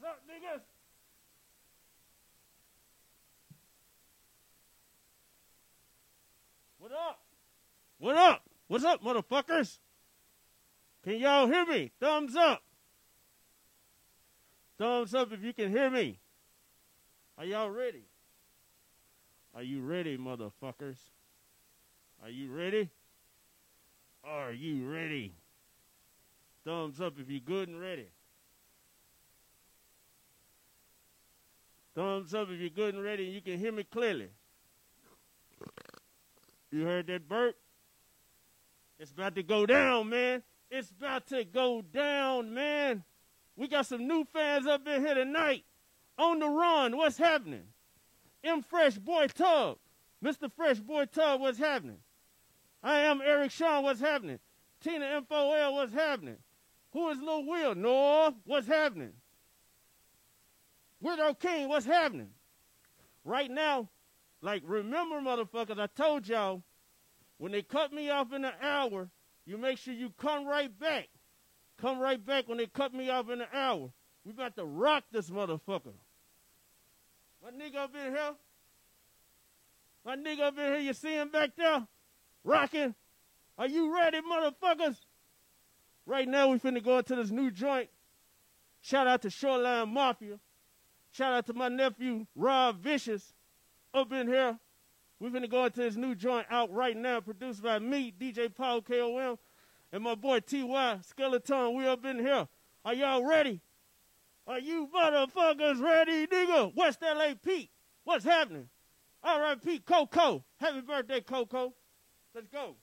What's up, niggas? What up? What up? What's up, motherfuckers? Can y'all hear me? Thumbs up. Thumbs up if you can hear me. Are y'all ready? Are you ready, motherfuckers? Are you ready? Are you ready? Thumbs up if you're good and ready. Thumbs up if you're good and ready and you can hear me clearly. You heard that burp? It's about to go down, man. It's about to go down, man. We got some new fans up in here tonight. On the run, what's happening? M Fresh Boy Tub. Mr. Fresh Boy Tub, what's happening? I am Eric Sean, what's happening? Tina M4L, what's happening? Who is Lil Will? Noah, what's happening? Weirdo King, what's happening? Right now, like, remember, motherfuckers, I told y'all, when they cut me off in an hour, you make sure you come right back. Come right back when they cut me off in an hour. We about to rock this motherfucker. My nigga up in here. My nigga up in here, you see him back there? Rocking. Are you ready, motherfuckers? Right now, we finna go into this new joint. Shout out to Shoreline Mafia. Shout out to my nephew, Rob Vicious, up in here. We finna go into this new joint out right now, produced by me, DJ Paul KOM, and my boy TY Skeleton. We up in here. Are y'all ready? Are you motherfuckers ready, nigga? West LA Pete, what's happening? All right, Pete, Coco. Happy birthday, Coco. Let's go.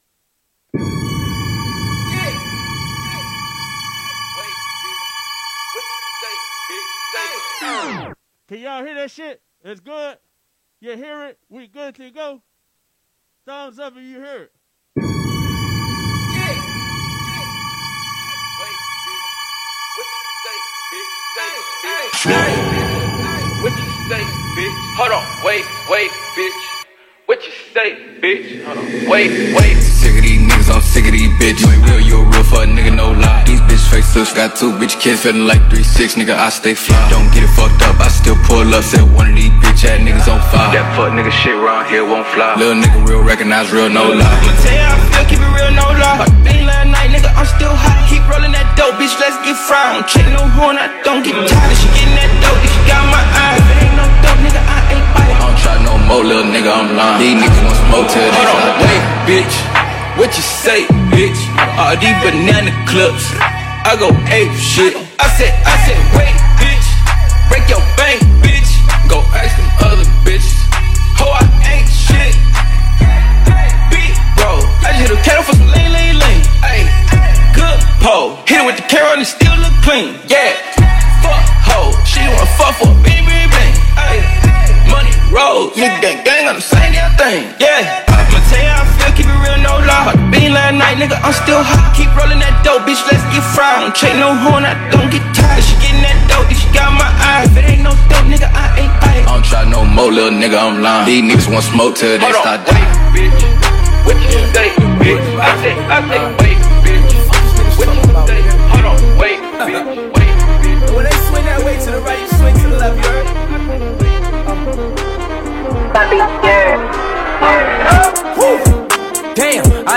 Can y'all hear that shit? It's good. You hear it? We good to go. Thumbs up if you hear it. What you say, bitch? What you state, bitch? Hold on, wait, wait, bitch. What you say, bitch? Hold on, wait, wait. Sick of these niggas, I'm sick of these bitches. Real, you a real fuck nigga, no lie. These bitch got two bitch kids feeling like three six, nigga. I stay fly. Don't get it fucked up, I still pull up. Said one of these bitch ass niggas on fire. That fuck nigga shit around here won't fly. Little nigga real recognize real, no lie. I'ma tell you how I feel, keep it real, no lie. Been last night, nigga, I'm still hot. Keep rolling that dope, bitch, let's get fried. Don't check no horn, I don't get tired. She getting that dope, she got my eye. If it ain't no dope, nigga, I ain't I biting. don't try no more, little nigga, I'm lying. These niggas want smoke till they Hold on, wait, bitch. What you say, bitch? All these banana clips. I go ape shit. I said, I said, wait, bitch. Break your bank, bitch. Go ask them other bitches. Ho, I ain't shit. Big bro, I just hit a kettle for some lean, lean, lean. Ayy, good pole. Hit it with the carrot and it still look clean. Yeah, fuck ho. She wanna fuck for a. Ayy, rolls. Nigga gang, gang on the same damn thing. Yeah, I'ma tell you how I feel, keep it real, no lie. Been last night, nigga, I'm still hot. Keep rolling that dope, bitch, let's get fried. Don't check no horn, I don't get tired. She getting that dope, she got my eye. If it ain't no dope, nigga, I ain't I biting. don't try no more, little nigga, I'm lying. These niggas want smoke till they Hold start wait, dying. bitch. What you say, bitch? I say, I say,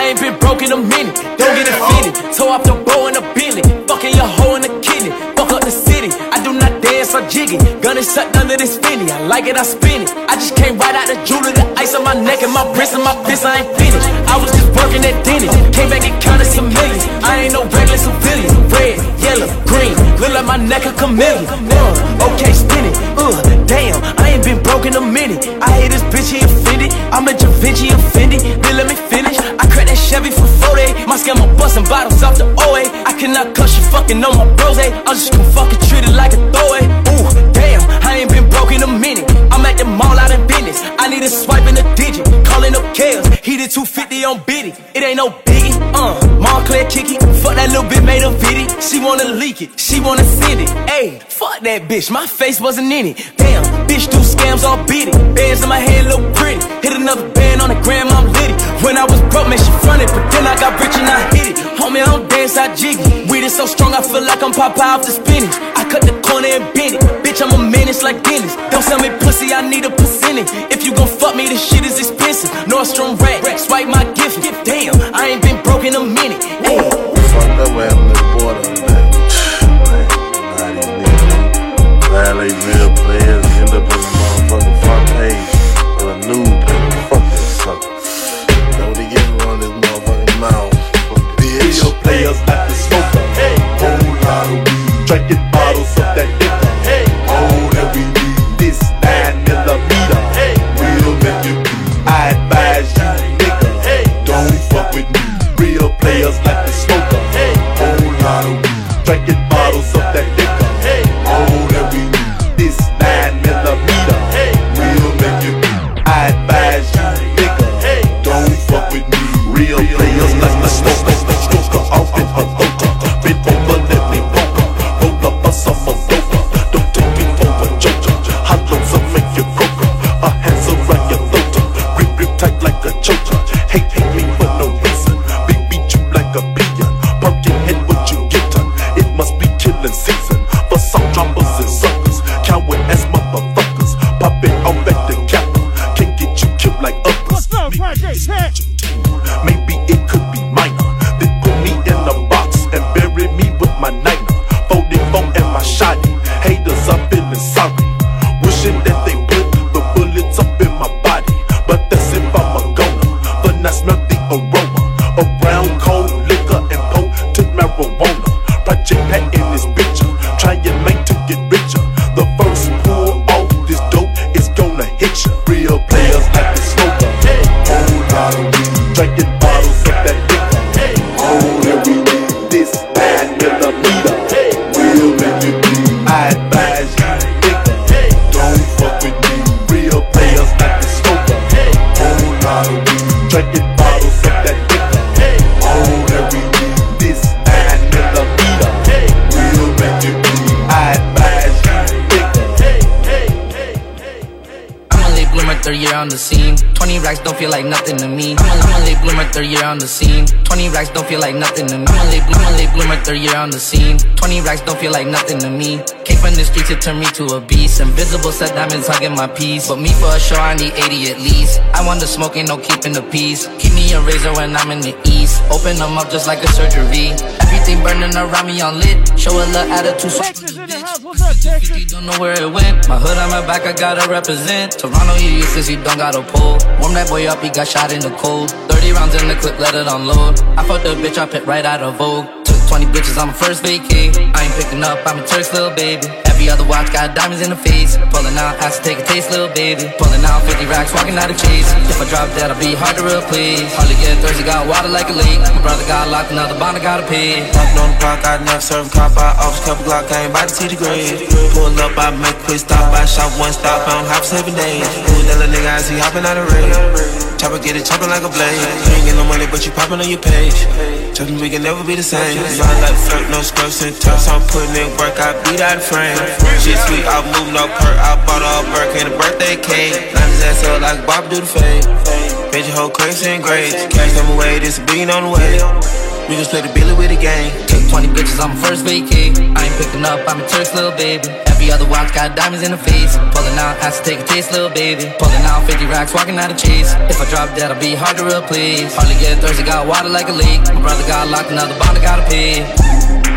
I ain't been broke in a minute. Don't get offended. Toe off the bow in a Bentley. Fucking your hoe in the kidney. Fuck up the city. I do not dance or jiggy. Gun is sucked under this finny. I like it, I spin it. I just came right out the jewelry. The ice on my neck and my wrist and my fist. I ain't finished. I was just working at Denny's. Came back and counted some millions. I ain't no regular civilian. Red, yellow, green. Look like my neck a chameleon. Uh, okay, spin it. Uh, damn, I ain't been broke in a minute. I hate this bitch, he offended. I'm a Da Vinci offended. Then let me finish. I cracked that Chevy for 40. My scammer busting bottles off the OA. I cannot cuss you fucking on my bros. I'm just gonna fucking treat it like a throwaway. Ooh, damn, I ain't been broke in a minute. I'm at the mall out in business. I need a swipe in a digit. Calling up Kales. He did 250 on Biddy. It ain't no biggie. Uh, Montclair kicky. Fuck that little bit made a video. She wanna leak it, she wanna send it. Ayy, fuck that bitch, my face wasn't in it. Damn, bitch do scams, all it. Bands in my hand look pretty. Hit another band on the gram, I'm litty. When I was broke, man, she fronted, but then I got rich and I hit it. Homie, I don't dance, I jiggy. Weed is so strong, I feel like I'm Popeye off the spinach. I cut the corner and bend it. Bitch, I'm a menace like Dennis. Don't sell me pussy, I need a percentage. If you gon' fuck me, this shit is expensive. Nordstrom rack, swipe my gift. Damn, I ain't been broke in a minute. Ayy. Fucked up what happened to the border. Glad they real players end up on the motherfucking front page of a newspaper. Fuck that sucker. That's what they getting on this motherfucking mouth. Bitch. Real players like the smoker. Whole lot of weed. Drinking bottles players like the smoker. Whole lot of weed. Drinking bottles of that liquor. All that we need. This nine millimeter. Real make you be. I advise you, nigga. Don't fuck with me. Real players like don't feel like nothing to me. I'm a, late bloomer, third year on the scene. 20 racks don't feel like nothing to me. I'm a late bloomer, third year on the scene. 20 racks don't feel like nothing to me. Came from the streets, it turned me to a beast. Invisible set diamonds hugging my piece. But me for a show, I need 80 at least. I want the smoke, ain't no keeping the peace. Keep me a razor when I'm in the east. Open them up just like a surgery. Everything burning around me on lit. Show a little attitude. So know where it went. My hood on my back, I gotta represent. Toronto, you useless, you don't got a pull. Warm that boy up, he got shot in the cold. 30 rounds in the clip, let it unload. I fucked the bitch, I pit right out of Vogue. Took 20 bitches on my first vacay. I ain't picking up, I'm a Turk's little baby. Other watch got diamonds in the face. Pulling out, ask to take a taste, little baby. Pulling out 50 racks, walking out of chase. If I drop that, I'll be hard to replace. Hardly get thirsty, got water like a lake. My brother got locked, another bond, I gotta pay. Poppin' on the block, I never serve a cop. I office couple Glock, I ain't bout to see the grade. Pull up, I make quick stop. I shop one stop, I don't seven days. Little nigga I see hopping out of raid? Chopper get it chopping like a blade. You ain't get no money, but you popping on your page. Told me we can never be the same. You I like flirt, no scrubs and tufts. I'm putting in work, I beat out the frame. Shit sweet, I move no perk. I bought her a Burke and a birthday cake. Line his ass up like Bob do the fade. Bitch, your whole crazy and great. Cash them away, this a billion on the way. We just play the Billy with the gang. Took 20 bitches on my first vacay. I ain't picking up, I'm a Turk's little baby. Every other watch got diamonds in the face. Pulling out, ask to take a taste, little baby. Pulling out 50 racks, walking out of chase. If I drop that, I'll be hard to replace. Hardly get thirsty, got water like a leak. My brother got locked, another I gotta pay.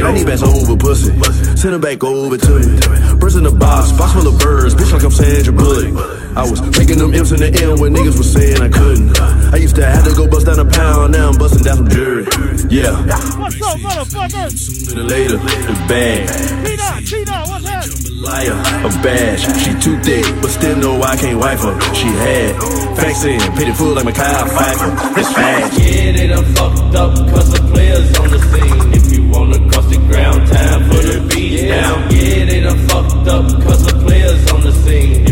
Not in my. I need back over pussy. Send them back over to me. Birds in the box, box full of birds, bitch like I'm Sandra Bullock. I was making them M's in the M when niggas was saying I couldn't. I used to have to go bust down a pound, now I'm busting down some jury. Yeah. What's up, motherfucker? Sooner or later, it's bad. T-Dot, T-Dot, what's happening? Liar, a bash. She too thick, but still know I can't wife her. She had facts in, paid it full like Mekhi Phifer. It's fast. Yeah, they done fucked up cause the players on the scene. Cross the ground, time for the beat down. Yeah, they done fucked up cause the players on the scene.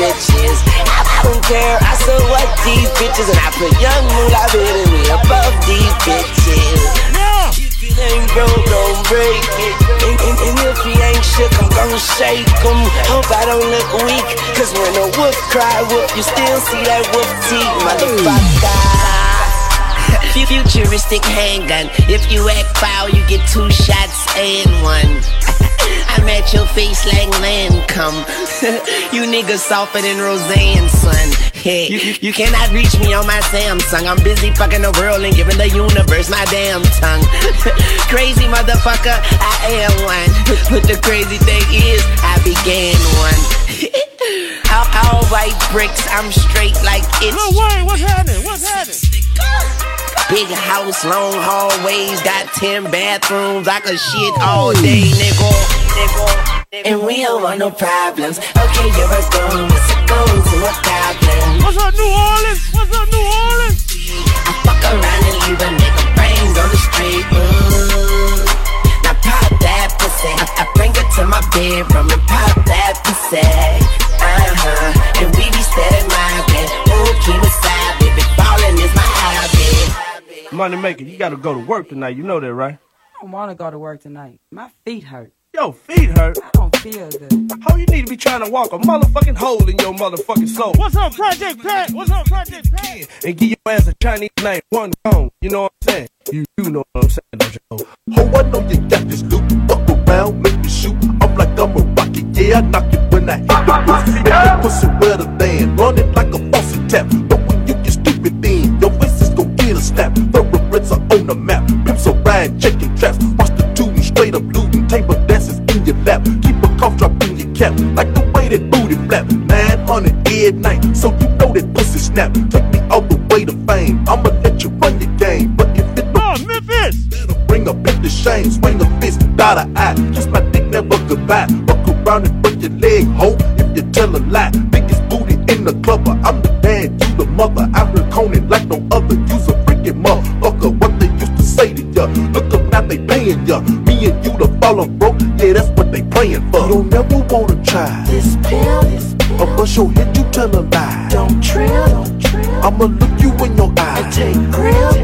Bitches. I, don't care, I what these bitches. And I put young moolah baby way above these bitches. If it ain't broke, don't break it. And, and, and if he ain't shook, I'm gonna shake him. Hope I don't look weak. Cause when a wolf cry wolf, you still see that wolf teeth, motherfucker. Futuristic handgun. If you act foul, you get two shots and one. I'm at your face like Lancome. you niggas softer than Roseanne, son. Hey, you, you- cannot reach me on my Samsung. I'm busy fucking the world and giving the universe my damn tongue. crazy motherfucker, I am one. But the crazy thing is, I began one. all, all white bricks, I'm straight like it's. No way, what's happening? What's happening? Big house, long hallways, got 10 bathrooms. I could shit all day, nigga. Nigga. And we don't want no problems. Okay, you're a goon. Let's go to a goblin. What's up, New Orleans? What's up, New Orleans? I fuck around and leave a nigga brains on the street. Ooh. Now pop that pussy. I, I bring her to my bedroom and pop that pussy. Uh huh. And we be steady mobbing. Ooh, keep it side, baby. Ballin' is my hobby. Money maker, you gotta go to work tonight. You know that, right? I don't want to go to work tonight. My feet hurt. Yo, feet hurt. I don't feel good. How you need to be trying to walk a motherfucking hole in your motherfucking soul What's up, Project Pat? What's up, Project Pat? and give your ass a Chinese name, one gone. You know what I'm saying? You do know what I'm saying, don't you? know? Ho, I know you got this loot. Fuck around, make me shoot. I'm like I'm a rocket, yeah, I knock it when I hit the roof. Make the pussy wetter than running like a faucet tap. But when you get stupid, then your face is gon' get a snap. Thoroughbreds are on the map. Pimps are riding, checking traps. Cap. Like the way that booty flap. 900 every night. So you know that pussy snap. Take me all the way to fame. I'ma let you run your game. But if it Oh, Memphis! Bring a bit to shame, swing a fist, dot a eye. Kiss my by. Fuck around and break your leg, ho, if you tell a lie. Biggest booty in the club, I'm the dad, you the mother. I been coning like no other. You's a freaking motherfucker. What they used to say to ya. Look up now, they paying ya. Me and you to fall on broke, yeah, that's what they praying for. You don't never wanna try this pill. Or bust your head, you tell a lie. Don't trill, I'ma look you in your eye. And take grill.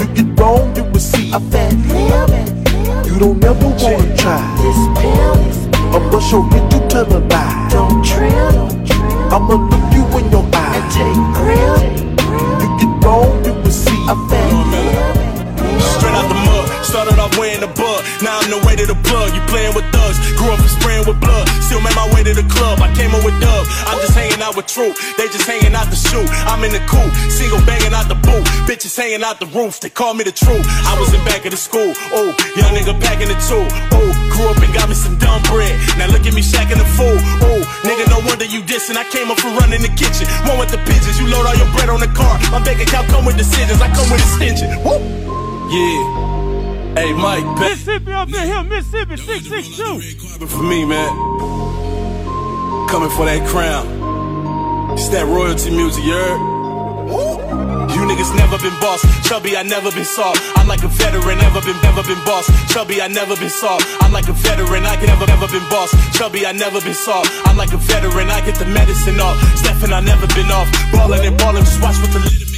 You get wrong, you will see a fat lip. You don't never wanna try this pill. Or bust your head, you tell a lie. Don't trill. I'ma look you in your eye. And take grill. Plug. You playing with thugs, grew up and spraying with blood. Still made my way to the club. I came up with dub. I'm just hanging out with True. They just hanging out the shoe. I'm in the cool, single banging out the booth. Bitches hanging out the roof. They call me the truth. I was in back of the school. Oh, young nigga packing the two. Oh, grew up and got me some dumb bread. Now look at me shacking the fool. Oh, nigga, no wonder you dissing. I came up from running the kitchen. One with the pigeons. You load all your bread on the car. My bank account come with decisions. I come with extension. Woo! Yeah. Hey, Mike, Mississippi up in here, Mississippi 662. for me, man. Coming for that crown. It's that royalty music, you heard? You niggas never been boss. Chubby, I never been soft. I'm like a veteran, never been, never been boss. Chubby, I never been soft. I'm like a veteran, I can never, never been boss. Chubby, I never been soft. I'm like a veteran, I get the medicine off. Stephen, I never been off. Ballin' and ballin', just watch what the legitimate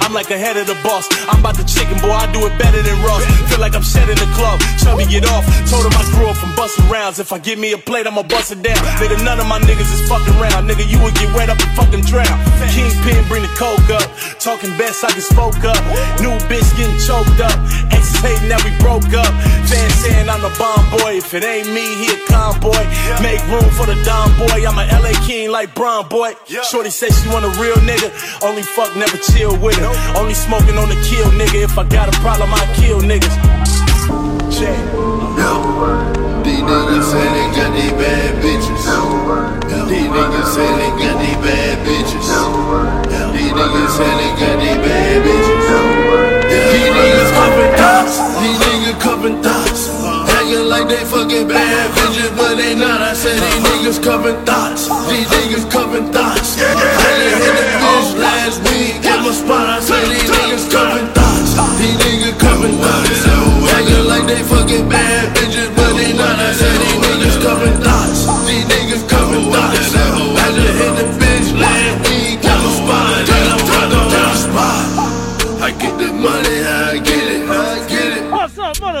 I'm like ahead of the boss. I'm about the chicken, boy, I do it better than Ross. Feel like I'm shedding the club. Chubby, get off. Told him I grew up from busting rounds. If I give me a plate, I'ma bust it down. Nigga, none of my niggas is fucking round. Nigga, you would get wet up and fucking drown. Kingpin, bring the coke up. Talking best, I can spoke up. New bitch getting choked up. Exes hating that we broke up. Fans saying I'm the bomb boy. If it ain't me, he a convoy. Make room for the Don boy. I'm a LA king like Bron boy. Shorty said she want a real nigga. Only fuck, never chill with her. Only smoking on the kill nigga. If I got a problem, I kill niggas. Check. These niggas say they got these bad bitches. These niggas say they got these bad bitches. These niggas say they got these bad bitches. These niggas cuffin' thoughts. These niggas cuffin' thoughts. Acting like they fucking bad bitches, but they not. I said these niggas cuffin' thoughts. These niggas cuffin' thoughts. I just hit the bitch last week. Get my spot. I said these niggas cuffin' thoughts. These niggas cuffin' thoughts. Acting like they fucking bad bitches, but they not. I said these niggas cuffin' thoughts. These niggas cuffin' thoughts. I just hit the bitch last week. Get my spot. Then I'm right on the spot. I get the money,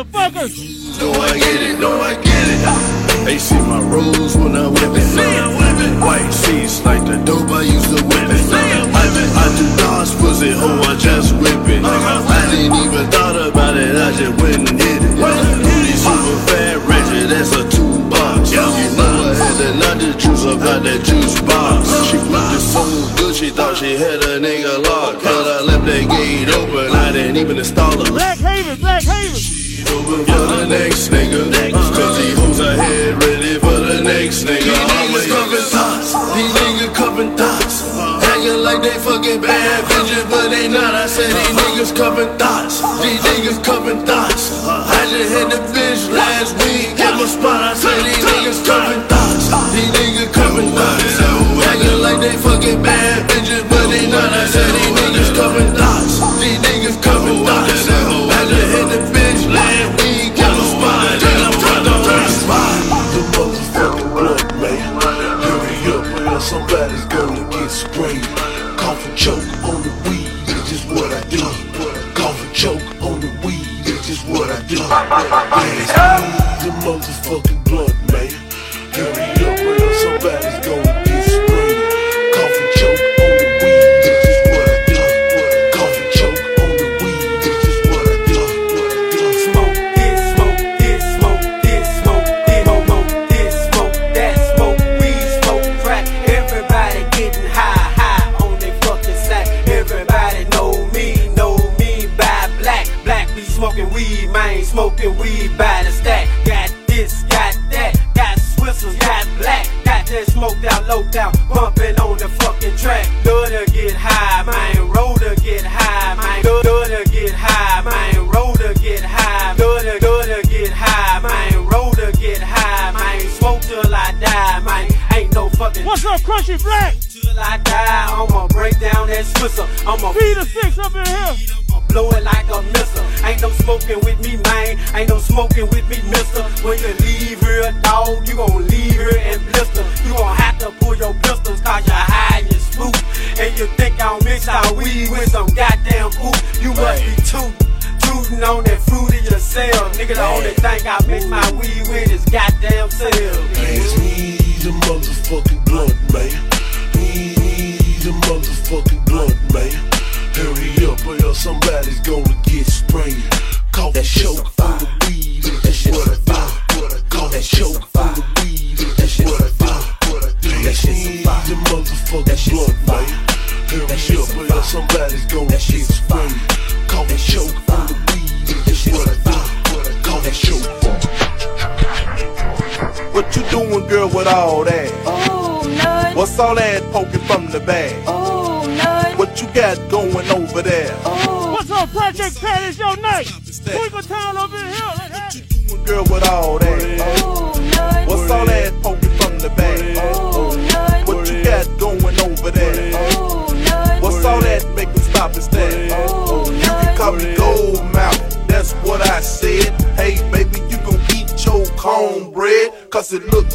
motherfuckers? No, I get it, no, I get it. They see my rules when I whip it. White seats like the dope I used to whip it. I, I do dodge pussy, oh, I just whip it. I didn't even thought about it, I just went and hit it. Booty super fat, Reggie, that's a two box. You know I had the nut juice about that juice box. She put it so good, she thought she had a nigga locked. Cause I left that gate open, I didn't even install it. Black Haven, Black Haven. Over for the next nigga. Cause these hoes ahead ready for the next nigga. These niggas cuffin' thoughts. These niggas cuffin' thoughts. Acting like they fucking bad bitches, but they not. I said these niggas cuffin' thoughts. These niggas cuffin' thoughts. I just hit the bitch last week. Get my spot. I said these niggas cuffin' thoughts. These niggas cuffin' thoughts. Acting like they fucking bad bitches, but they not. I said these niggas cuffin' thoughts. Or somebody's gonna get sprayed. Cough and choke on the weed, it's just what I do. Cough and choke on the weed, it's just what I do. The motherfucking blood, smoking weed by the stack. Got this, got that, got Swishers, got black, got that smoked out, low down, bumping on the fucking track. Love to get high, man, roll to get high, man, love, to get high, man, roll to get high, love to, love to get high, man, roll to get high, man, smoke till I die, man. Ain't no fucking. What's up, Crunchy Black? Till I die, I'ma break down that Swisher. I'ma feed the six up in here blowing like a missile. Ain't no smoking with me, man. Ain't no smoking with me, mister. When you leave here, dog, you gon' leave here and blister. You gon' have to pull your pistols, cause you're high and spook. And you think I'll mix our weed with some goddamn poop. You must be too. Tootin' on that fruit of yourself. Nigga, the only thing I mix my weed with is goddamn self. Me the motherfucking blunt, man. Me the motherfucking blunt, man. Well, somebody's gonna get sprained. Call that choke on the weed. That's what a do. Call that choke on the weed. That's what a do. That shit's a fire. The motherfucking blunt, man. Hurry up, well, somebody's gonna get sprained. Call that choke on the weed. That's what a do. Call that choke. What you doing, girl, with all that? Oh, nuts. What's all that poking from the bag? with all that? Ooh, What's all that poking from the back? Uh, what you got going over there? Uh, what's all that making stop and stare? You can call me gold mouth, that's what I said. Hey, baby, you gon' eat your cornbread, cause it look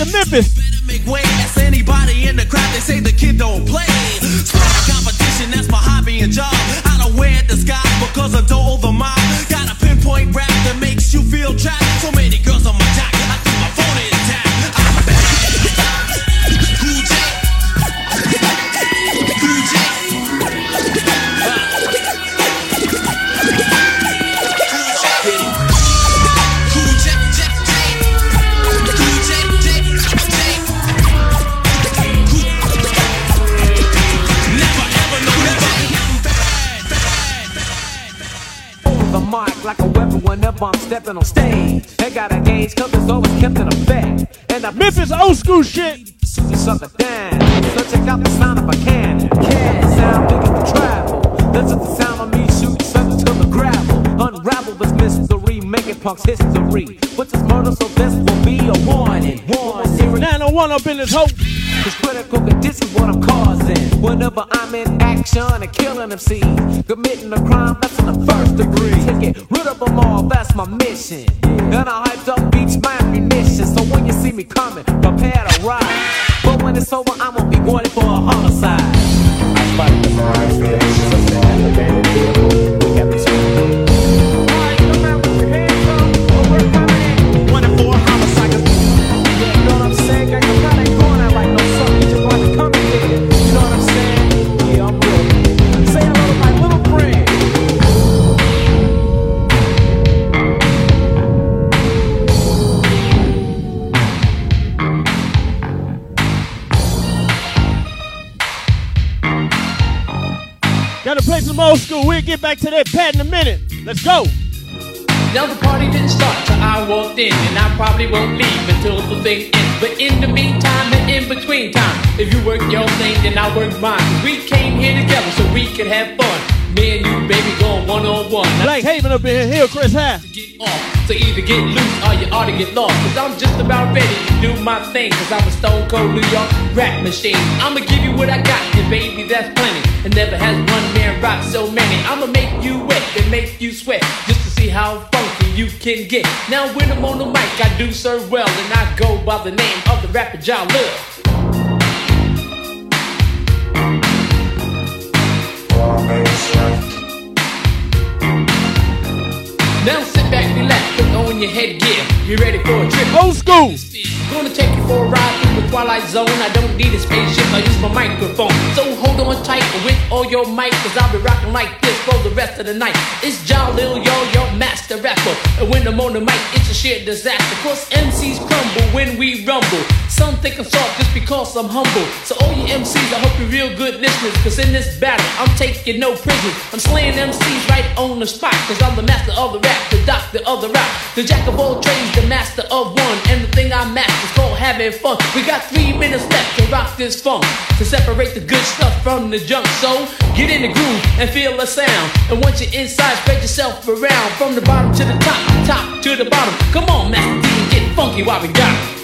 to Memphis. Memphis old school shit. Super sucker down. So check out the sound of a cannon. Cannon sound big travel. This is the sound of me shooting something to the gravel. Unravel this mystery, making punks history. What's this murder? So this will be a warning. Warning. 901 up in this hoe. This critical condition what I'm causing. Whenever I'm in action and killing them seeds, committing a crime that's in the first degree. Take rid of them all, that's my mission. And I hyped up get back to that pad in a minute. Let's go. Now the party didn't start till I walked in, and I probably won't leave until the thing ends. But in the meantime and in between time, if you work your thing, then I work mine. we came here together so we could have fun. Me and you, baby, going one on one. Black Haven up in here. Chris High. So either get loose or you ought to get lost. Cause I'm just about ready to do my thing. Cause I'm a stone cold New York rap machine. I'ma give you what I got, and baby, that's plenty. And never has one man rocked so many. I'ma make you wet and make you sweat. Just to see how funky you can get. Now when I'm on the mic, I do serve well. And I go by the name of the rapper John Love. Now sit back, relax, put on your headgear. You ready for a trip? Old school. Gonna take you for a ride the twilight zone. I don't need a spaceship, I use my microphone. So hold on tight with all your might, cause I'll be rocking like this for the rest of the night. It's John Lil Yo, your master rapper. And when I'm on the mic, it's a sheer disaster. Cause MCs crumble when we rumble. Some think I'm soft just because I'm humble. So all you MCs, I hope you're real good listeners. Cause in this battle, I'm taking no prisoners. I'm slaying MCs right on the spot. Cause I'm the master of the rap, the doctor of the rap. The jack of all trades, the master of one. And the thing I master is called having fun. We got three minutes left to rock this funk. To separate the good stuff from the junk. So get in the groove and feel the sound. And once you're inside, spread yourself around. From the bottom to the top, top to the bottom. Come on, Master D, get funky while we got it.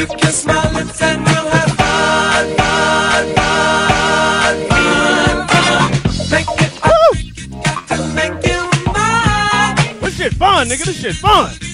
You kiss my lips and we'll have fun, fun, fun, fun, fun. Make it up, got to make you mine This shit fun, nigga. This shit fun.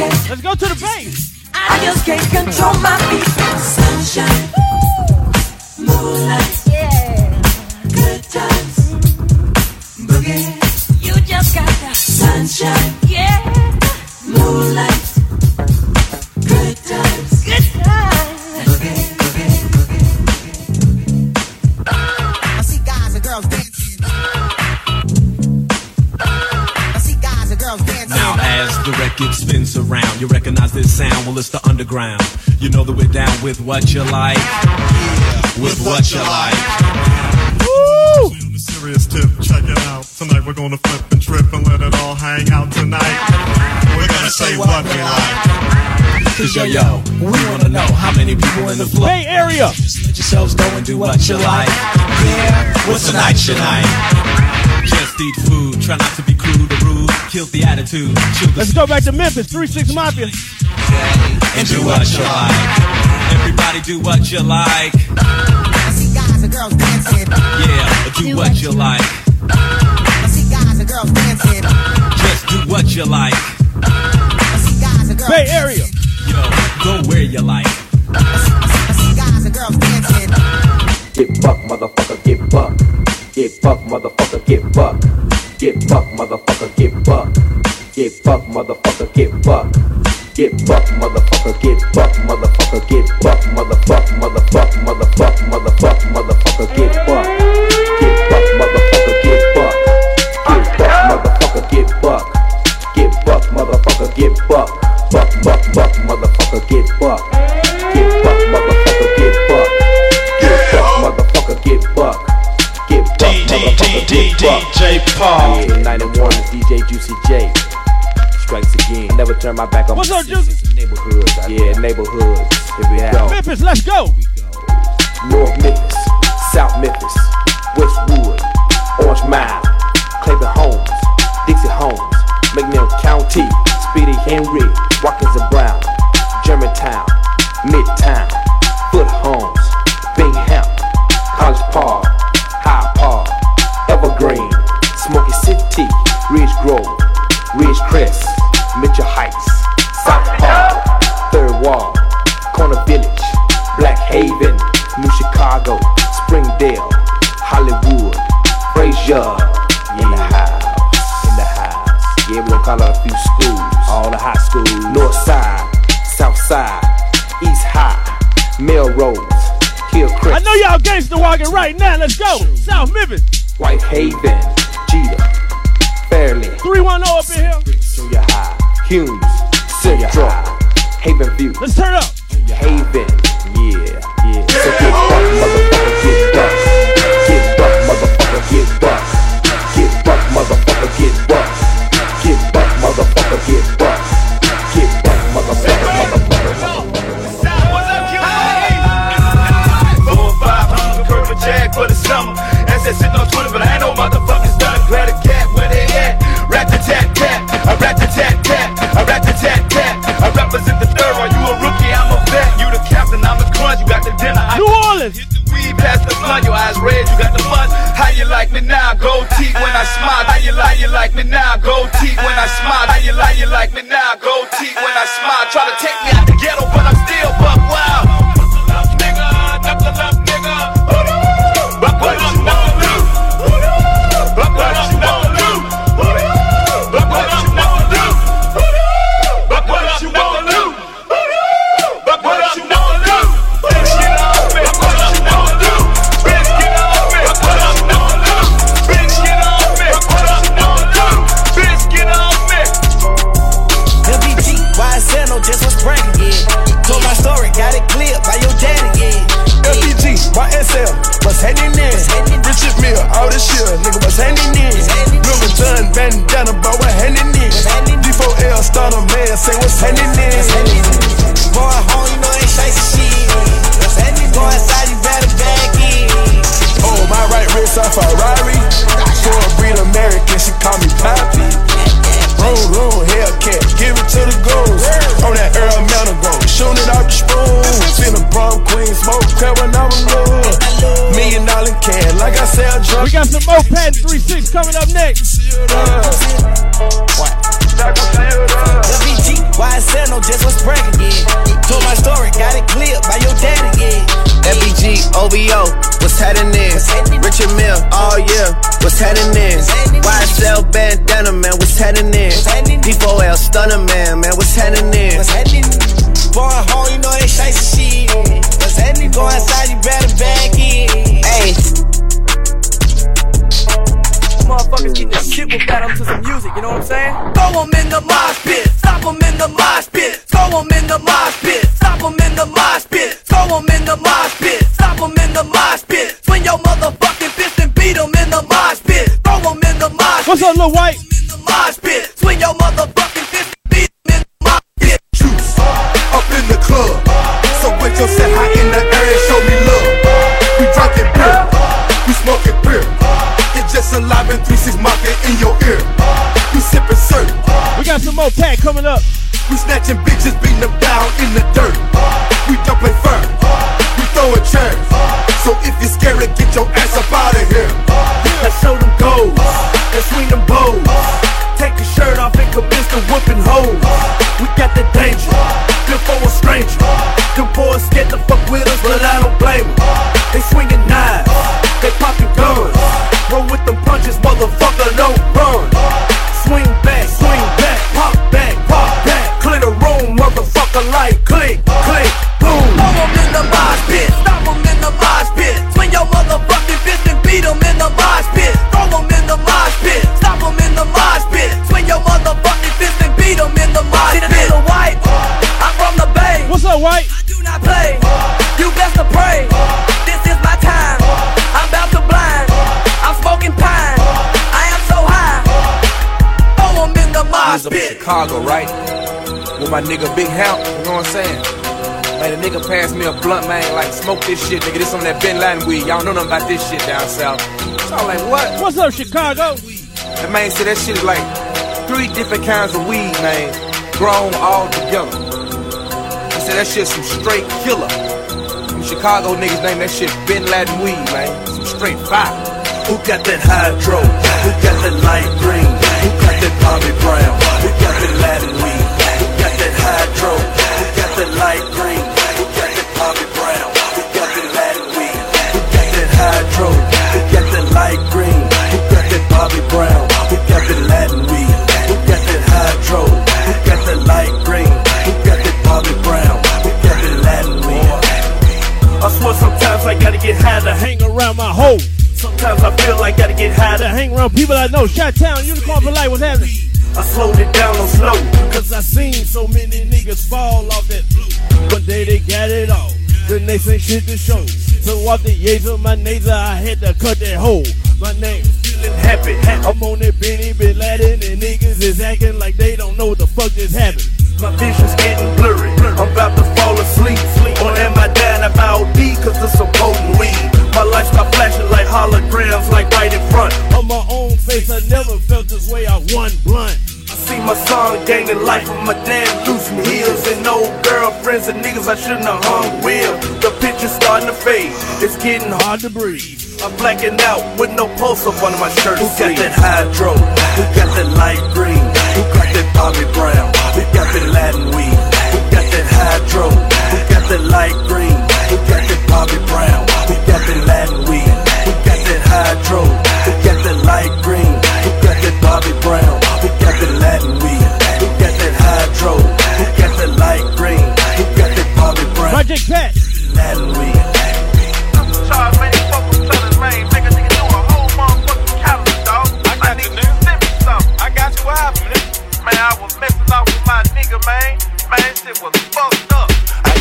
Let's go to the bass. I just can't control my feet. Sunshine, moonlight, yeah, good times, boogie. You just got the sunshine, this sound. Well, it's the underground. You know that we're down with what you like. With what you like. Serious tip, check it out. Tonight we're gonna flip and trip and let it all hang out tonight. We're gonna say what we like. Cause yo, yo, we wanna know how many people in the floor. Bay Area. Just let yourselves go and do what you like. Yeah, what's tonight, tonight? Just eat food, try not to be crude or rude. Kill the attitude, chill the Let's go back to Memphis. Three Six Mafia. and do what you like. Everybody do what you like. I see guys and girls dancing. Yeah, do what you like. I see guys and girls dancing. Just do what you like. I see guys and girls Bay Area. Yo, go where you like. I see guys and girls dancing. Get buck, motherfucker, get buck. Get buck, motherfucker, get buck. Get buck, motherfucker, get buck. Get buck, motherfucker, get buck. Get buck, motherfucker, get buck, motherfucker, get buck, motherfuck, motherfuck, motherfuck, motherfuck, motherfucker. Get DJ Paul. Yeah, 91 is DJ Juicy J. Strikes again. Never turn my back on What's my up, Juicy? sisters. Neighborhoods. Yeah, neighborhoods. Here we go. Memphis, let's go. North Memphis, South Memphis, Westwood, Orange Mound, Cleaborn Homes, Dixie Homes, McNeil County, Speedy Henry, Watkins and Brown, Germantown, Midtown, walking right now. Let's go. South Memphis. White Haven, Geeter, Fairley, 310 up in here. Junior High, Humes, Central, Haven View. Let's turn up. Try to take D4L my nigga Big Help, you know what I'm saying? Man, the nigga passed me a blunt, man, like, smoke this shit, nigga. This on that Bin Laden weed. Y'all know nothing about this shit down south. So I'm like, what? What's up, Chicago? The man said that shit is like three different kinds of weed, man, grown all together. He said that shit's some straight killer. Them Chicago niggas name that shit Bin Laden weed, man. Some straight fire. Who got that hydro? Who got that light green? Who got that Bobby Brown? Who got that Latin weed? Hydro? Who got light green? Who got Bobby Brown? Who got Latin weed? Who got that hydro? Who got light green? Who got that Bobby Brown? Who got Latin weed? Who got that hydro? Who got light green? Who got that Bobby Brown? Who got Latin weed? I swear sometimes I gotta get high to hang Around my hole. Sometimes I feel like gotta get high To hang around people I know. Shot Town, Unicorn for Life, what's happening? I slowed it down on slow. Cause I seen so many niggas fall off that blue. One day they got it all. then they say shit to show. So off the yates of my nasal, I had to cut that hole. My name feeling happy. I'm on that Benny Bin Laden and niggas is acting like they don't know what the fuck just happened. My vision's getting blurry. I'm about to fall asleep. Or am I dying about D? Cause it's some potent weed. My life start flashing like holograms, like right in front. On my own face, I never felt this way. I won blunt. I see my son gaining life from my dad losing heels and old girlfriends and niggas I shouldn't have hung with. The picture's starting to fade. It's getting hard to breathe. I'm blacking out with no pulse up under my shirt. Who got that hydro? Who got that light green? Who got that Bobby Brown? Who got that Latin weed? Who got that hydro? Who got that light green? Who got that Bobby Brown? Who got that Latin weed? Who got that hydro? Who got that light green? Who got that Bobby Brown? Who got that Latin weed? Who got that hydro? Who got that light green? Who got that Bobby Brown? Project Pat. Latin weed. Charge, man, fuck with fellas, man. Make a nigga do a whole motherfucking calendar, dog. I, need you to send me something. I got you out, man. Man, I was messing off with my nigga, man. Man, shit was fucked up.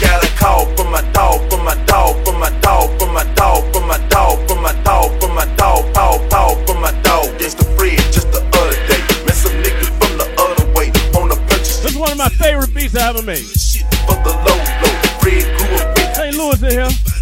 Got a call from my dog, from my dog, from my dog, from my dog, from my dog, from my dog, from my dog, paw, paw, from my dog. Just a friend, just the other day. Met some niggas from the other way on the purchase. This is one of my favorite beats I ever made. For the low, low, Fred grew up St. Louis in here.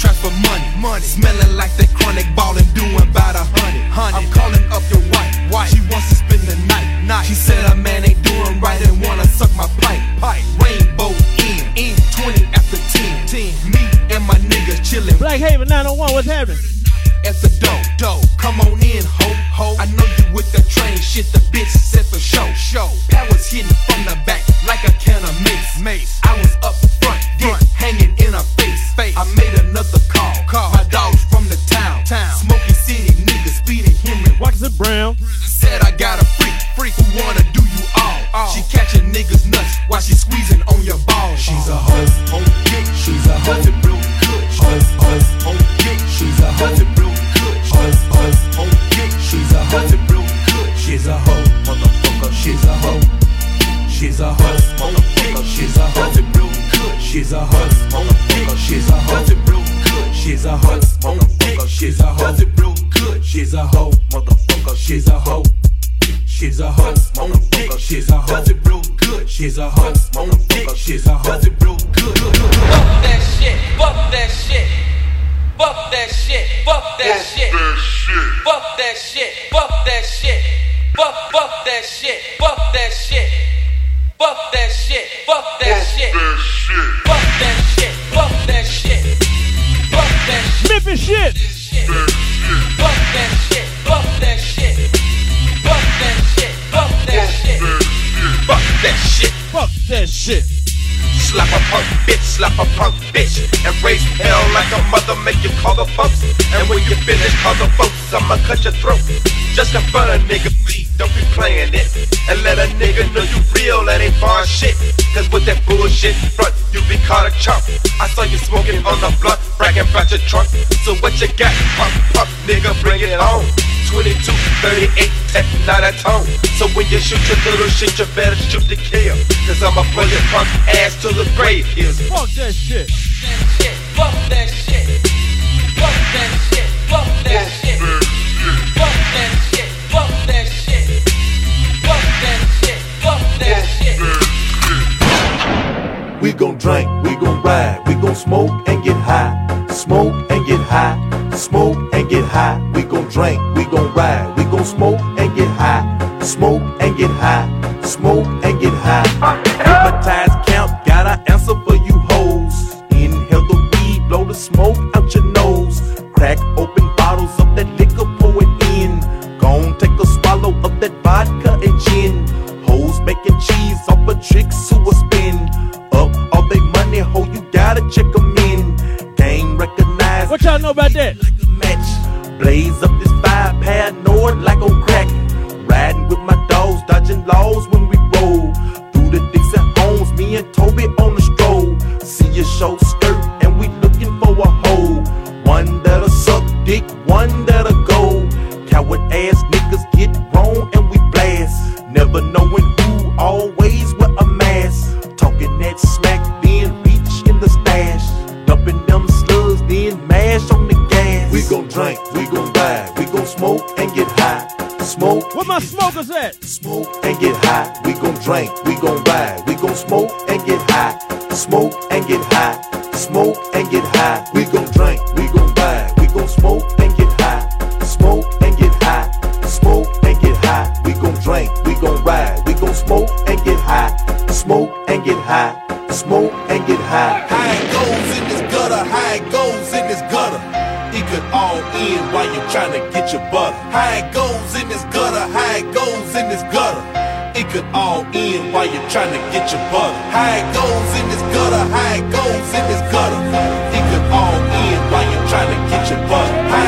Checking for money, money, smelling like they chronic ballin', doing about a hundred, hundred. I'm calling up your wife, wife. She wants to spend the night, night. She said her man ain't doing right and wanna suck my pipe, pipe. Rainbow in, in 20 after 10, 10. Me and my niggas chillin'. Black Haven 901, what's happening? at the door, door. Come on in, ho, ho. I know you with the train shit, the bitch set for show, show. That was hitting from the back like a can of mace, mace. I was up front, front, hanging in her face, face. I made another call, call. My dogs from the town, town. Smoky City niggas speeding Henry. Watson Brown. Said I got a freak, freak who wanna do you all. She catching niggas nuts while she squeezing on your balls. She's a hoe, on dick. She's a hoe. Does it real good. Hoe, hoe, on dick. She's a hoe. Does it real good. Hoe, hoe, on dick. She's a hoe. Does it real good. She's a hoe, motherfucker. She's a hoe. She's a hoe, motherfucker. She's a hoe. Does it real good. She's a hoe, She's a hoe, motherfucker. She's a hoe. Does it real good. She's a hoe, motherfucker. She's a hoe. She's a hoe, motherfucker. She's a hoe. Does it real good. She's a hoe, motherfucker. She's a hoe. Does it real good. Fuck that shit, fuck that shit. Fuck that shit, fuck that shit. Fuck that shit, fuck that shit. Fuck, fuck that shit, fuck that make you call the folks. And when you finish, call the folks, I'ma cut your throat. Just a a nigga, please, don't be playing it. And let a nigga know you real, that ain't far shit. Cause with that bullshit front, you be caught a chump. I saw you smoking on the blunt, bragging about your trunk. So what you got? Pump, pump, nigga, bring it on. 22, 38, 10, not a tone. So when you shoot your little shit, you better shoot to kill. Cause I'ma blow your punk ass to the grave is. Fuck that shit. Fuck that shit. Fuck that shit. We gon' drink, we gon' ride, we gon' smoke and get high. Smoke and get high, looking for a hoe. One that'll suck dick, one that'll go. Coward ass niggas get wrong and we blast. Never knowing who, always with a mask. Talking that smack, then reach in the stash. Dumping them slugs, then mash on the gas. We gon' drink, we gon' ride, we gon' smoke and get high. Smoke. Where my smokers at? Smoke and get high. We gon' drink, we gon' ride, we gon' smoke and get high. Smoke and get high. Smoke and get high, smoke and get high. High goes in this gutter, high goes in this gutter. It could all end while you're trying to get your butter. High goes in this gutter, high goes in this gutter. It could all end while you're trying to get your butter. High goes in this gutter, high goes in this gutter. It could all end while you're trying to get your butter.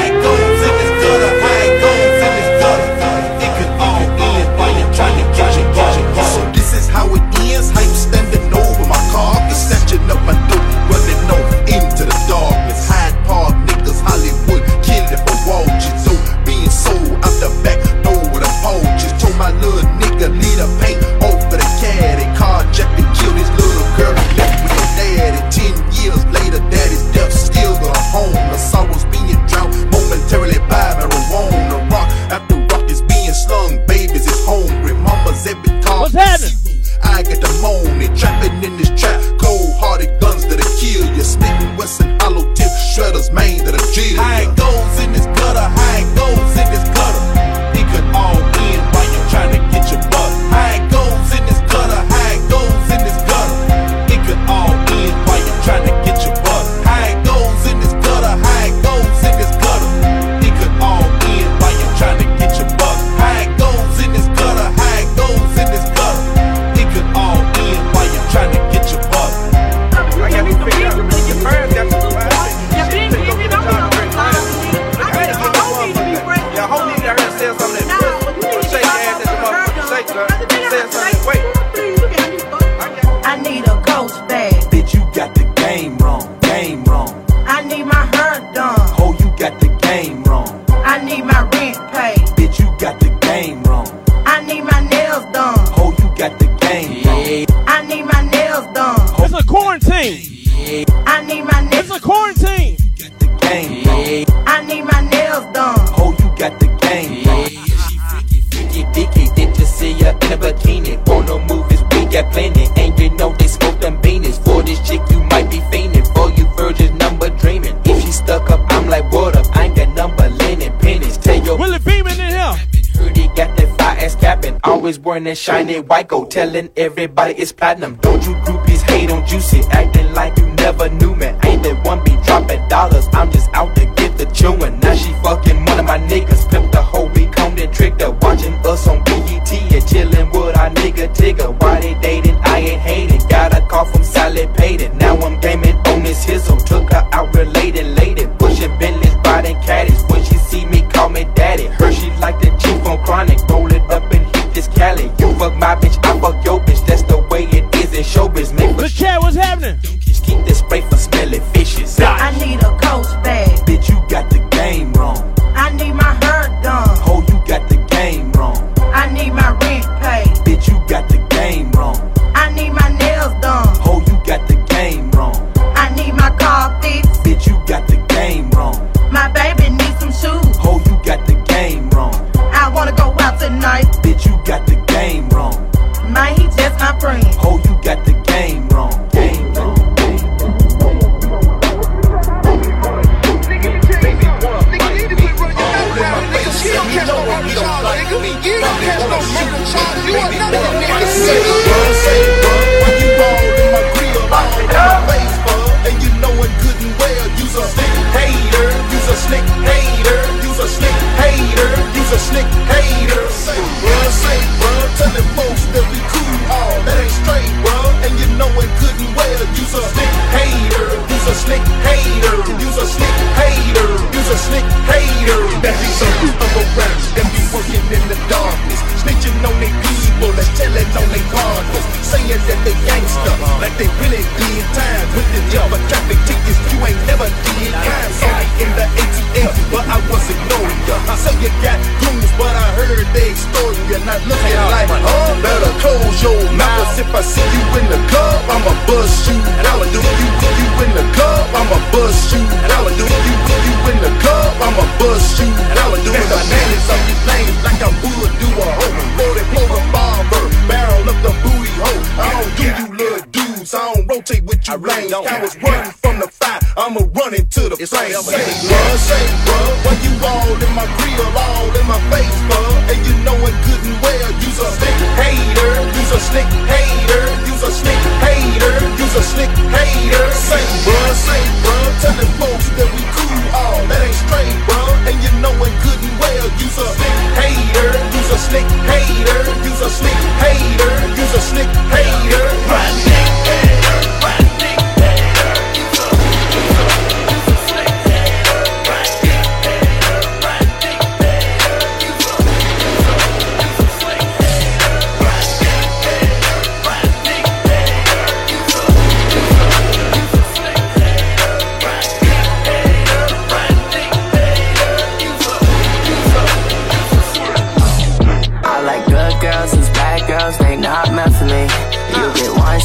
and shiny white gold, telling everybody it's platinum. Don't you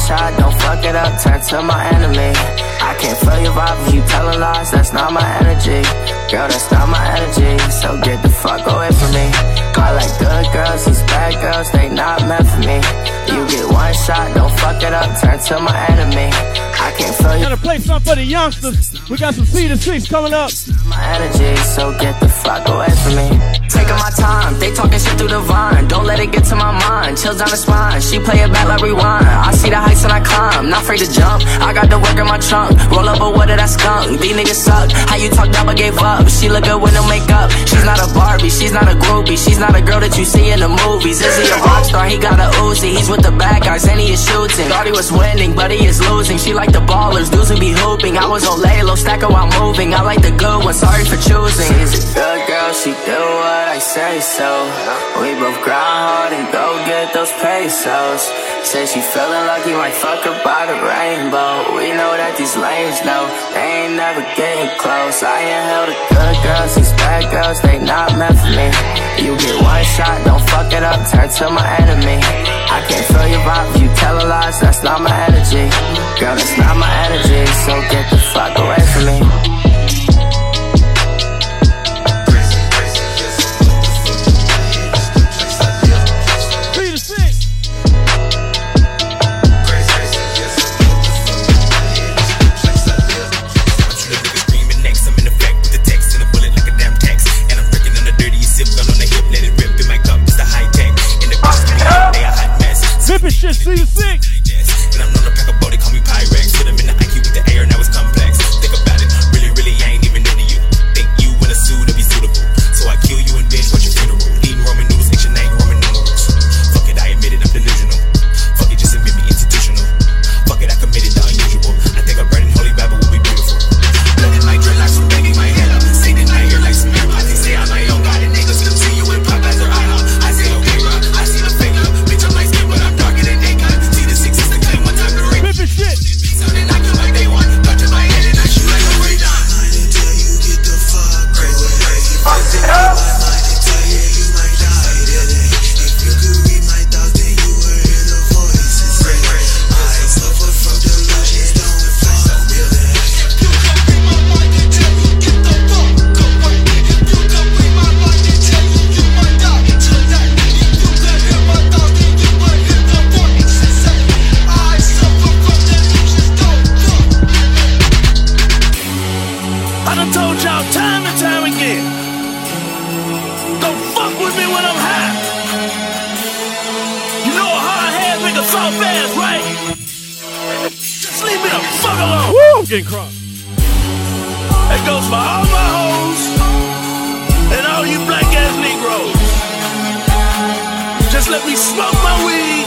shot, don't fuck it up, turn to my enemy. I can't feel your vibe if you telling lies, that's not my energy. Girl, that's not my energy, so get the fuck away from me. I like good girls, these bad girls, they not meant for me. You get one shot, don't fuck it up, turn to my enemy. I can't feel your Gotta play something for the youngsters. We got some C to six coming up. my energy, so get the fuck away from me. Taking my time, they talking shit through the vine. Don't let it get to my mind. Chills down the spine, she play it back like rewind. I see the heights and I climb, not afraid to jump. I got the work in my trunk, roll up a what did I skunk? These niggas suck. How you talk down but gave up? She look good with no makeup. She's not a Barbie, she's not a groupie, she's not a girl that you see in the movies. Is he a rock star? He got a Uzi. He's with the bad guys and he is shooting. Thought he was winning, but he is losing. She like the ballers, dudes who be hooping. I was on lay low, stack her while moving. I like the good one, sorry for choosing. She's a good girl, she do what I say so. We both grind hard and go get those pesos. Said she feeling lucky, might fuck her by the rainbow. We know that these lanes know they ain't never getting close. I ain't held a good girls, these bad girls, they not meant for me. You get one shot, don't fuck it up, turn to my enemy. I can't feel your vibe, you tell a lies, that's not my energy. Girl, that's not my energy, so get the fuck away from me. My weed,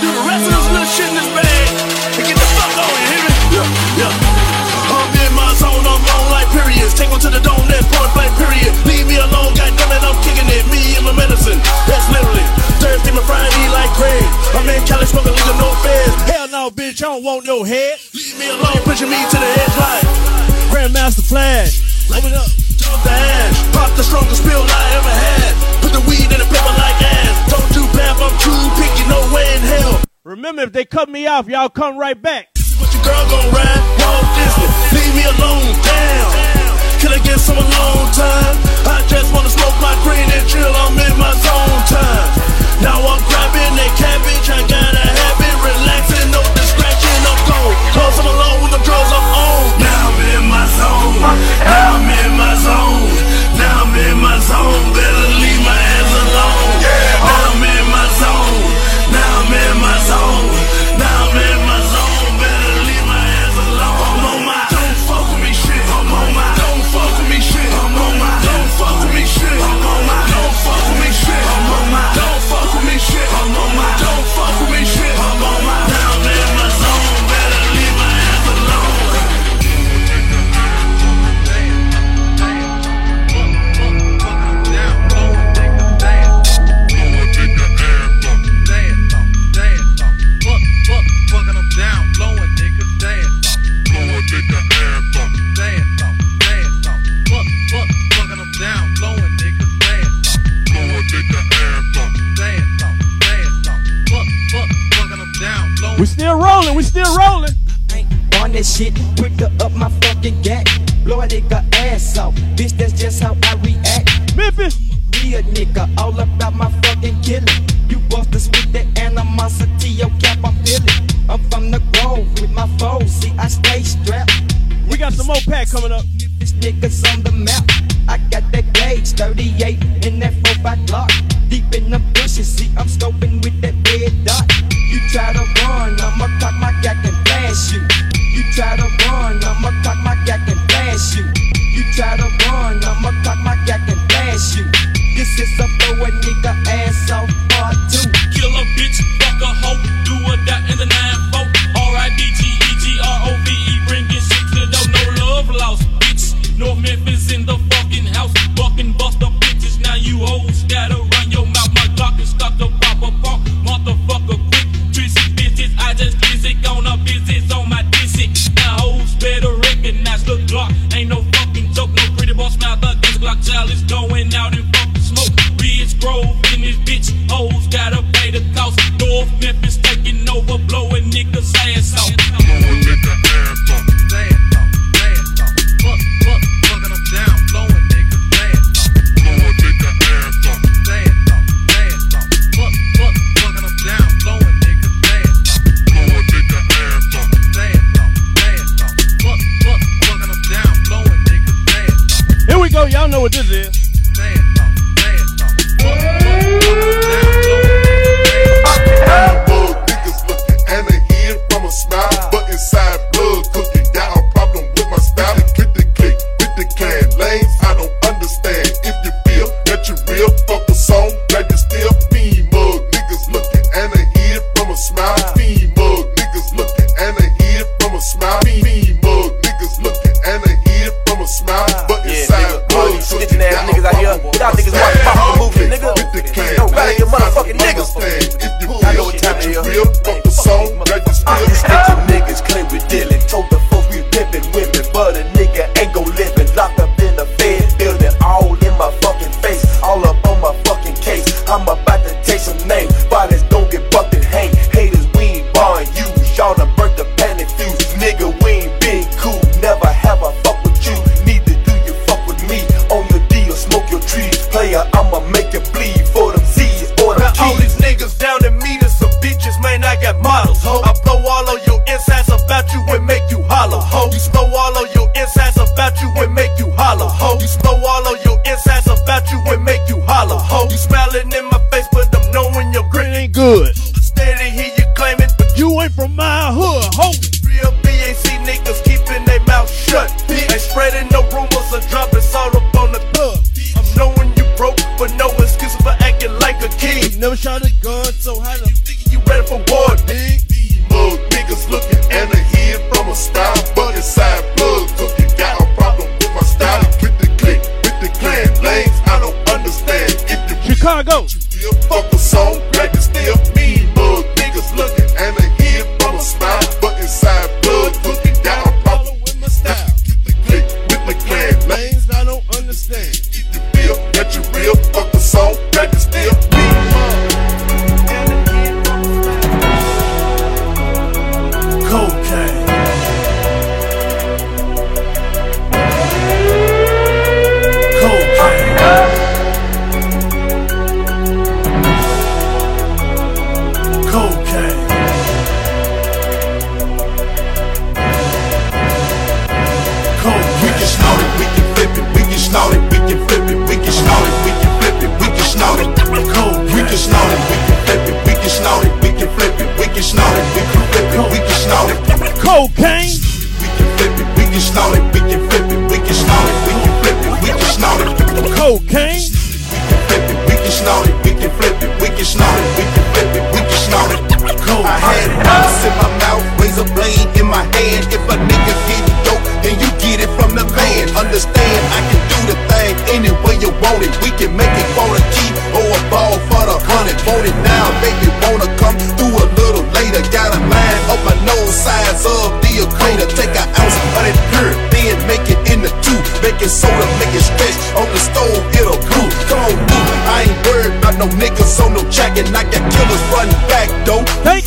do the rest of this little shit in this bag, and get the fuck on, you hear me? Yeah, yeah. I'm in my zone, I'm on like periods. Take one to the dome, then point blank period. Leave me alone, goddammit, I'm kicking it. Me and my medicine, that's literally Thursday, my Friday like Craig. I'm in Cali smoking, leaving no feds. Hell no, bitch, I don't want no head. Leave me alone, pushing me to the edge like Grandmaster Flash. Open up, jump the ash. Pop the strongest pill I ever had. Put the weed in the paper like ass. True, pick you no way in hell. Remember, if they cut me off, y'all come right back. But your girl gon' ride, Leave me alone, damn. Can I get some alone time? I just wanna smoke my green and chill. I'm in my zone time. Now I'm grabbing that cabbage. I got a habit, relaxing, no distraction. I'm gone. I'm alone with the drugs I'm on. Now I'm in my zone. Now I'm in my zone. Now I'm in my zone. Better leave my We still rolling, we still rolling. On this shit, quick up my fucking gat. Blow a nigga ass off. Bitch, that's just how I react. Memphis. Me a nigga, all about my fucking killing. You busters with the animosity, yo cap, I'm feeling. I'm from the grove with my foes, see, I stay strapped. We got some OPAC coming up. This nigga's on the map. I got that gauge 38 in that 4 by block. Deep in the bushes, see, I'm scoping with that red dot. You try to run, I'ma cock my gack and blast you. You try to run, I'ma cock my gack and blast you. You try to run, I'ma cock my gack and blast you. This is a throw a nigga ass off part two. Kill a bitch, fuck a hoe, do a dot in the nine four. R I D G E G R O V E, bringing shit to the door, no love lost, bitch. North Memphis. Dallas going out and fuck the smoke. Ridge Grove in this bitch, hoes gotta pay the cost. North Memphis taking over, blowing niggas ass off.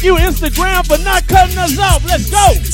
You, Instagram, for not cutting us off. Let's go.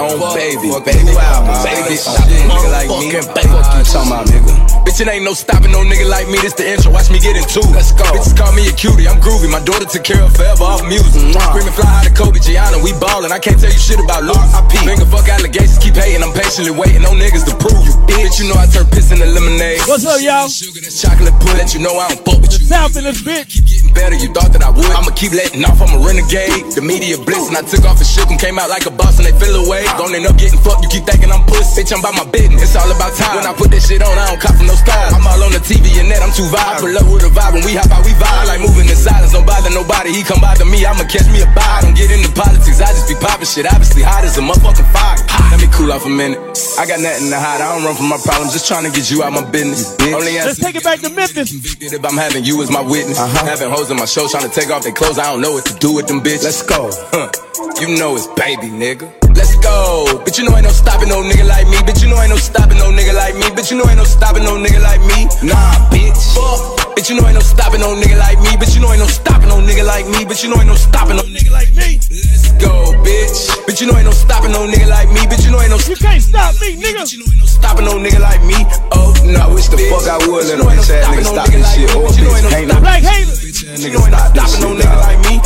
On baby baby. Baby, baby, stop a nigga like me. Fuck you talking about, nigga. Bitch, it ain't no stopping no nigga like me. This the intro. Watch me get into it. Let's go. Bitches call me a cutie. I'm groovy. My daughter took care of forever off music. Screaming fly high to Kobe Gianna. We ballin'. I can't tell you shit about Louis. Finger fuck allegations. Keep hating. I'm patiently waiting on niggas to prove you. Bitch, you know I turn piss into lemonade. What's up, y'all? Sugar, that's chocolate pull. Let you know I don't fuck with you. South in this bitch. Better, you thought that I would. I'ma keep letting off, I'm a renegade. The media blitz, and I took off and shook 'em, Came out like a boss and they feel away. End up getting fucked, you keep thinking I'm pussy. Bitch, I'm about my business. It's all about time. When I put this shit on, I don't cop from no stars. I'm all on the TV and net, I'm too vibe. Pull up with a vibe when we hop out, we vibe. I like moving in silence, don't bother nobody. He come bother me, I'ma catch me a bite. Don't get into politics, I just be popping shit. Obviously hot as a motherfucking fire. Let me cool off a minute. I got nothing to hide, I don't run from my problems. Just trying to get you out my business. Only Let's take it back to Memphis. convicted if I'm having you as my witness. Uh-huh. Having hoes in my show trying to take off their clothes. I don't know what to do with them bitches. Let's go. Huh. You know it's baby, nigga. Let's go. Bitch, you know ain't no stopping no nigga like me. Bitch, you know ain't no stopping no nigga like me. Bitch, you know ain't no stopping no nigga like me. Nah, bitch. Fuck. Bitch, you know ain't no stopping no nigga like me. Bitch, you know ain't no stopping no nigga like me. Bitch, you know ain't no stopping no nigga like me. Let's go, bitch. Bitch, you know ain't no stopping no nigga like me. Bitch, you know ain't no You can't stop me, nigga. stopping no nigga like me. Oh, no, I wish the fuck I would let a bitch ass nigga stop this shit. Or bitch can't no Black Hater. nigga stop this stopping no nigga like me,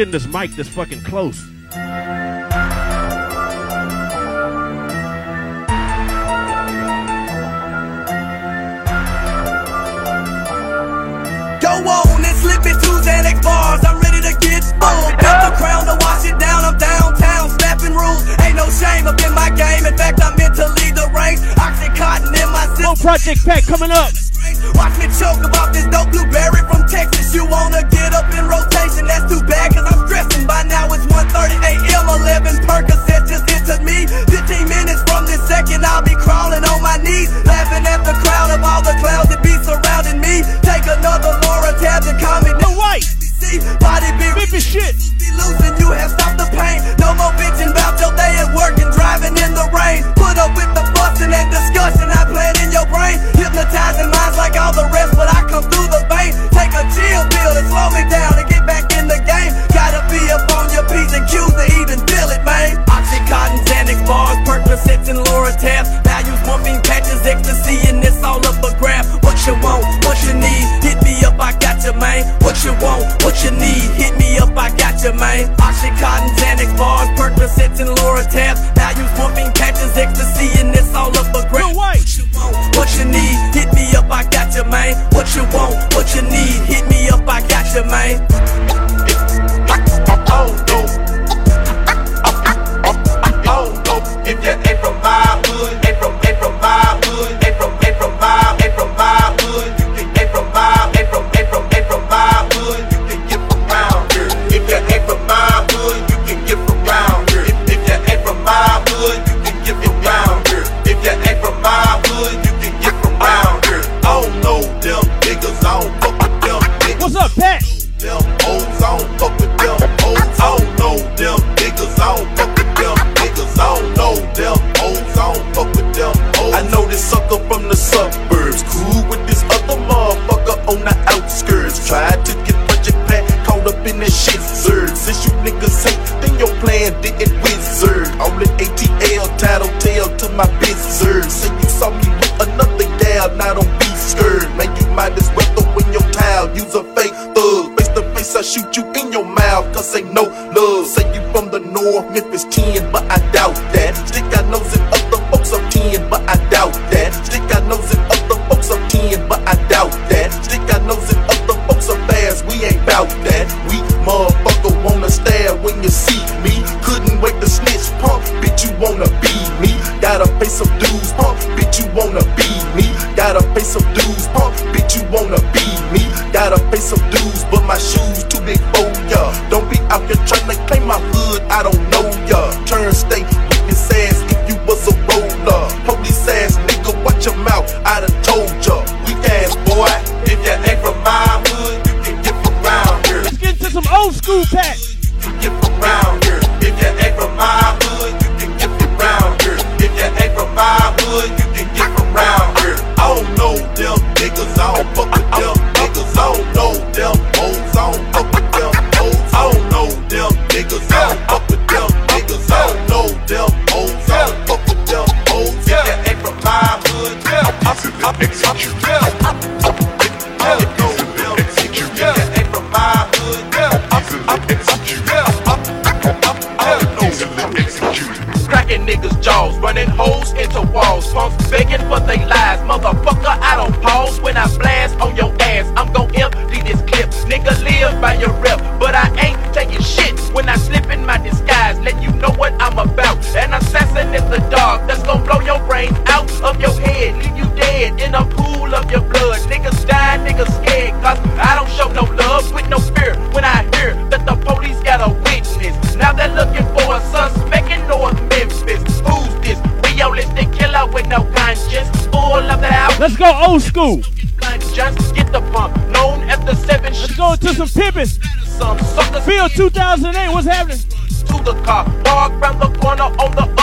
getting this mic this fucking close. Go on and slip it to bars. I'm ready to get. Got the crown to wash it down. I'm downtown, snapping rules. Ain't no shame up in my game. In fact, I'm meant to lead the. Oxycontin in my system. Project Pat coming up. Walk round the corner on the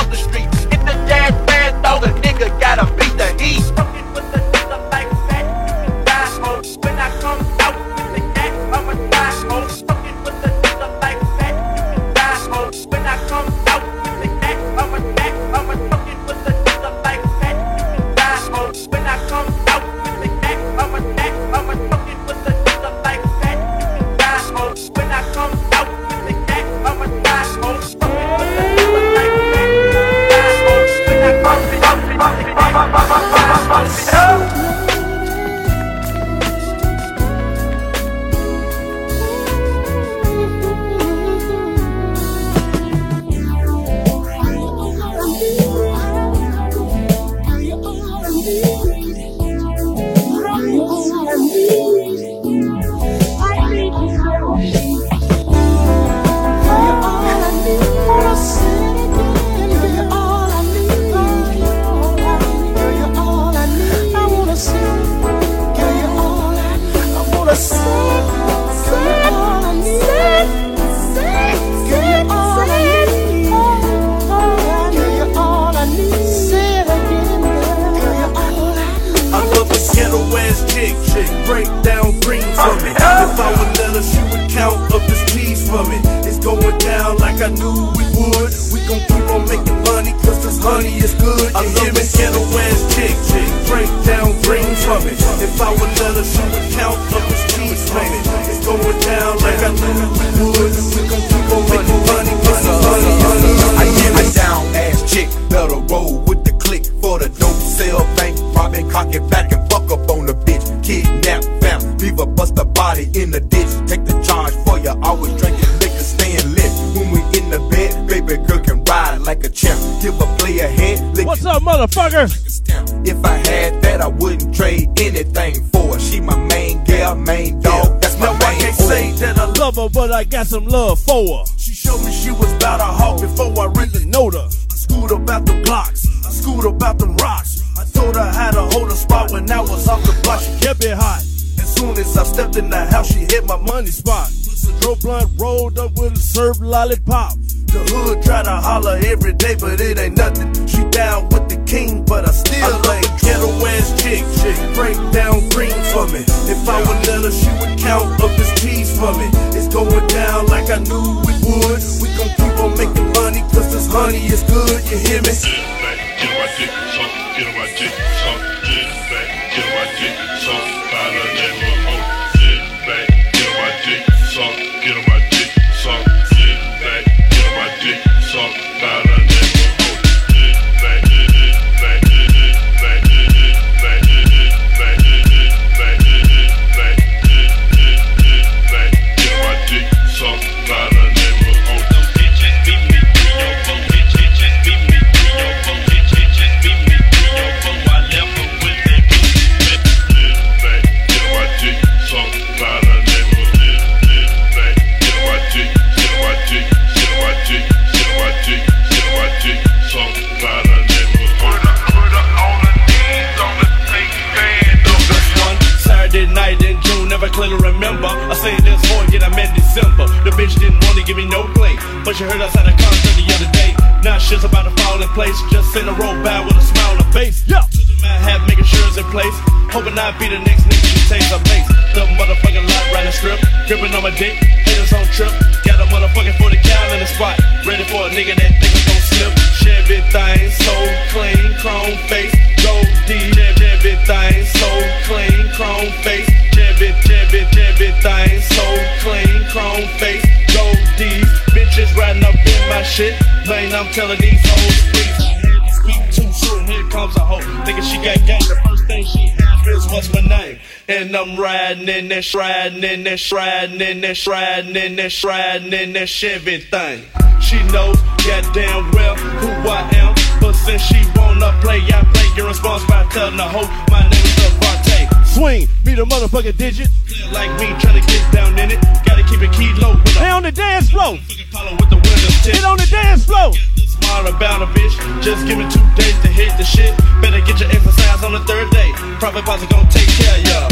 in that, riding in that, riding in that, riding in that, riding in that Chevy thing. She knows goddamn well who I am, but since she wanna play, I play. Get responsible by telling the hoe my name is Devontae. Swing, be the motherfucking digit. Like me, trying to get down in it. Gotta keep it key low with Hey, on the dance floor. Get on the dance floor. Smart about a bitch. Just give me two days to hit the shit. Better get your exercise on the third day. Boss are gonna take care of y'all.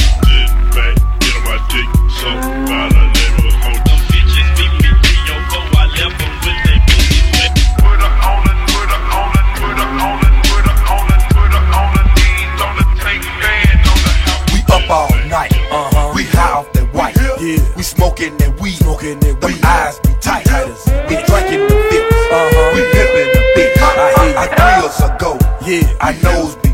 Smoking that weed, smoking that weed. Them eyes be tight, we drinking the fifth, uh-huh. We pimping the bitch. I hear Our grills a go, yeah. Our nose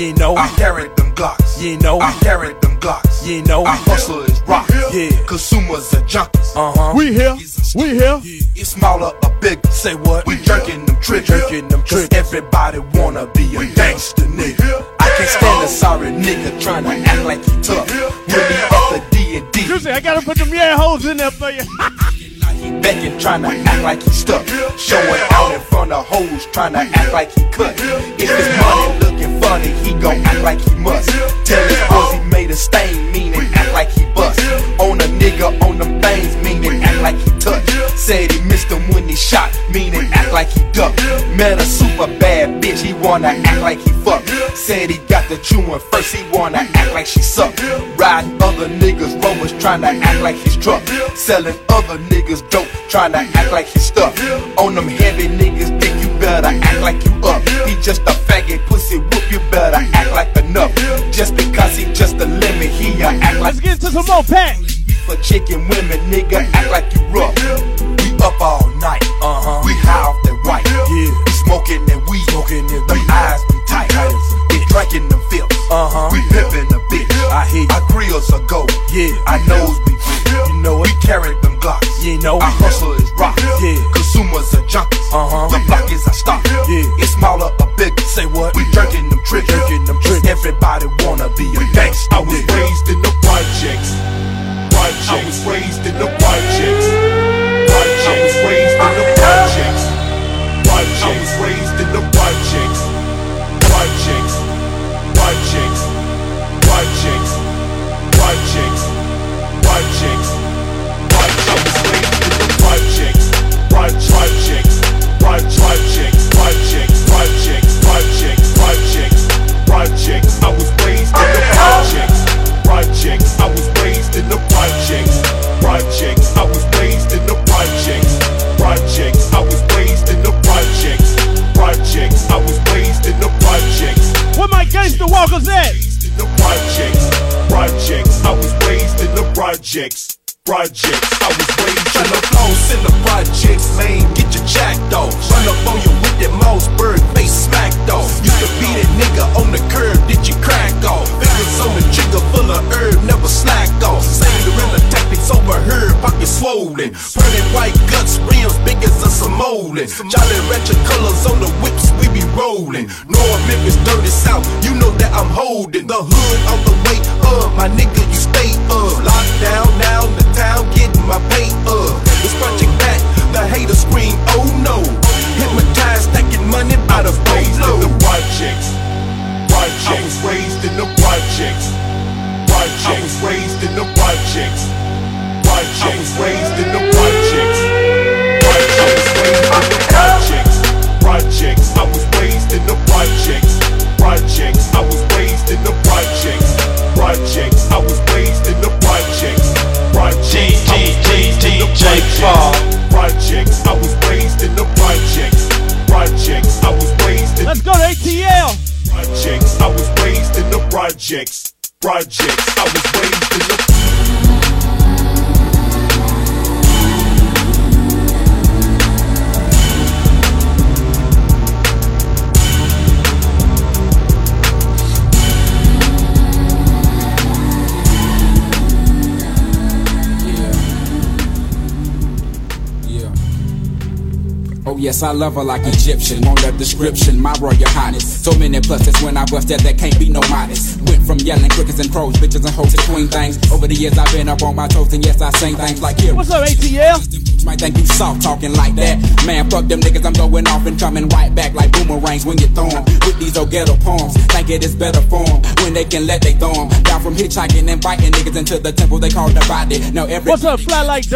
you know. I carried them Glocks, you know. I carried them Glocks, you know. I hustle is rock, yeah. Consumers are junkies, uh-huh. We here, we here. It's smaller or big. Say what? We jerking them tricks. Jerking them tricks. Everybody wanna be a gangster nigga. I can't stand a sorry nigga trying to act like he tough. When he up the D and D. Juicy, I gotta put them yeah hoes in there for you. He becking trying to act like he stuck. Showing out in front of hoes trying to act like he cut. If his money looking funny, he gon' act like he must. Tell his boys he made a stain, meaning act like he bust. Nigga on them things, meaning act like he touched. Said he missed him when he shot, meaning act like he ducked. Met a super bad bitch, he wanna act like he fucked. Said he got the chewing first, he wanna act like she sucked. Riding other niggas' rovers, trying to act like his truck. Selling other niggas dope, trying to act like he's stuck. On them heavy niggas, dick, you better act like you up. He just a faggot, pussy whoop, you better act like enough. Just because he just a lemon, he a act like. Let's get into some more packs. For chicken women, nigga, act like you rough. We up all night, uh huh. We high off that white, yeah. We smoking that weed, smoking that weed. Them eyes be tight, we drinking them filth, uh huh. We pimping the bitch, I hear you. Our grills are go, yeah. Our nose be big, you know it. We carry them Glocks, you know. it. Our hustle is rock, yeah. Consumers are junkies, uh huh. The block is our stock, yeah. It's smaller or big, say what? We jerking them tricks, jerking them tricks. Everybody wanna be a gangsta. I was raised in the projects. I was raised in the gangster walkers at? In the projects. Projects. I was raised in the projects. Projects. I was raised in the flows in the projects, man. Get your jack though. Run up on you with that Mossberg face smack though. Used to be that nigga on the curb, did you crack off? Fingers on the trigger full of herb, never slack off. Same gorilla tactics overheard, pockets swollen. Burning white guts, rims big as a Samoan. Jolly ratchet colors on the whips, we be rolling. North Memphis, dirty south, you know that I'm holding. The hood on the way up, my nigga, you stay up. Locked down now, the town getting my pay up. It's Project Pat, the haters scream, oh no. Hypnotized, stacking money by the raised in boatload. the projects. Projects. I was raised in the projects. Projects. I was raised in the projects. Projects. chicks. I was raised in the Projects. Projects. Projects. Projects. raised in the white chicks. White chicks, I was raised in the Projects. Projects. White chicks, I was raised in the Projects. Projects. White chicks, I was raised in the Projects. Projects. White chicks, I was raised in the Projects. Projects. White chicks, I was raised in the Projects. Projects. White chicks, I was raised in. Let's go to ATL. Projects. chicks, I was raised in the projects. Projects, I was raised in the. Oh yes, I love her like Egyptian. Want a description, my royal highness. So many pluses when I bust that, there can't be no modest. Went from yelling crickets and crows, bitches and hoes to queen things. Over the years, I've been up on my toes, and yes, I sing things like here. What's up, ATL? Might think you soft talking like that. Man, fuck them niggas, I'm going off and coming right back like boomerangs when you throw 'em. With these old ghetto poems, think it is better form when they can let they throw 'em. Down from hitchhiking and biting niggas into the temple they call the body. Now every What's up, Fly Like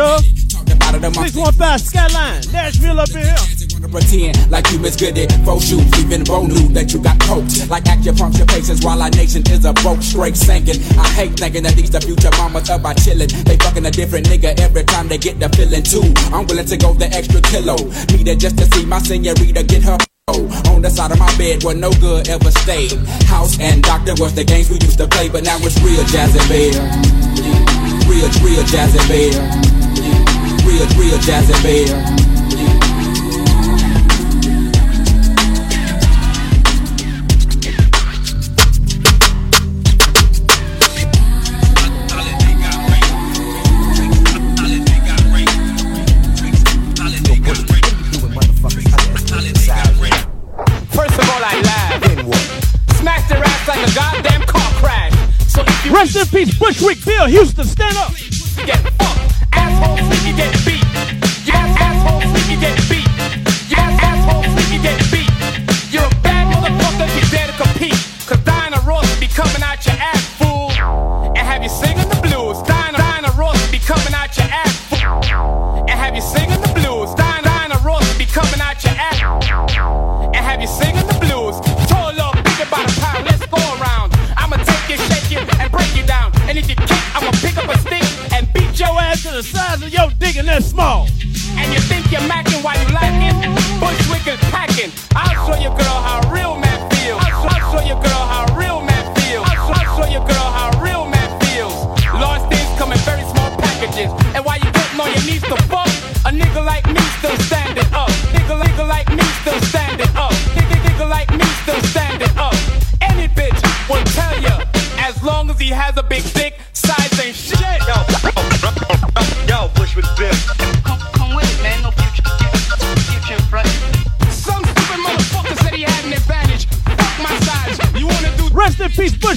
Dub? about it amongst 615 Skyline, Nashville up in here. pretend like you miss good at faux shoes. Even bro knew that you got poked. Like acupuncture patients while our nation is a broke straight sinking. I hate thinking that these the future mamas up by chillin'. They fucking a different nigga every time they get the feeling too. I'm willing to go the extra kilo. Need it just to see my senorita get her. On the side of my bed where no good ever stayed. House and doctor was the games we used to play, but now it's real Jazzy Bear. Real, real Jazzy Bear. Real, real Jazzy Bear. First of all, I laugh. Smash their ass like a goddamn car crash. So if you Rest in peace, Bushwick Bill Houston, stand up. get fucked, coming out your ass, and small. and you think you're macking while you lacking? Bushwick is packing. I'll show you, girl, how a real man feels. I'll, I'll show you, girl, how real man feels. I'll, I'll show you, girl, how real man feels. Large things come in very small packages. And while you getting on your knees to fuck, a nigga like me still standing up. Nigga, nigga like me still standing up. Nigga, nigga like me still standing up. Any bitch will tell you, as long as he has a big dick, size ain't shit. Yo, Yo, Bushwick Bill.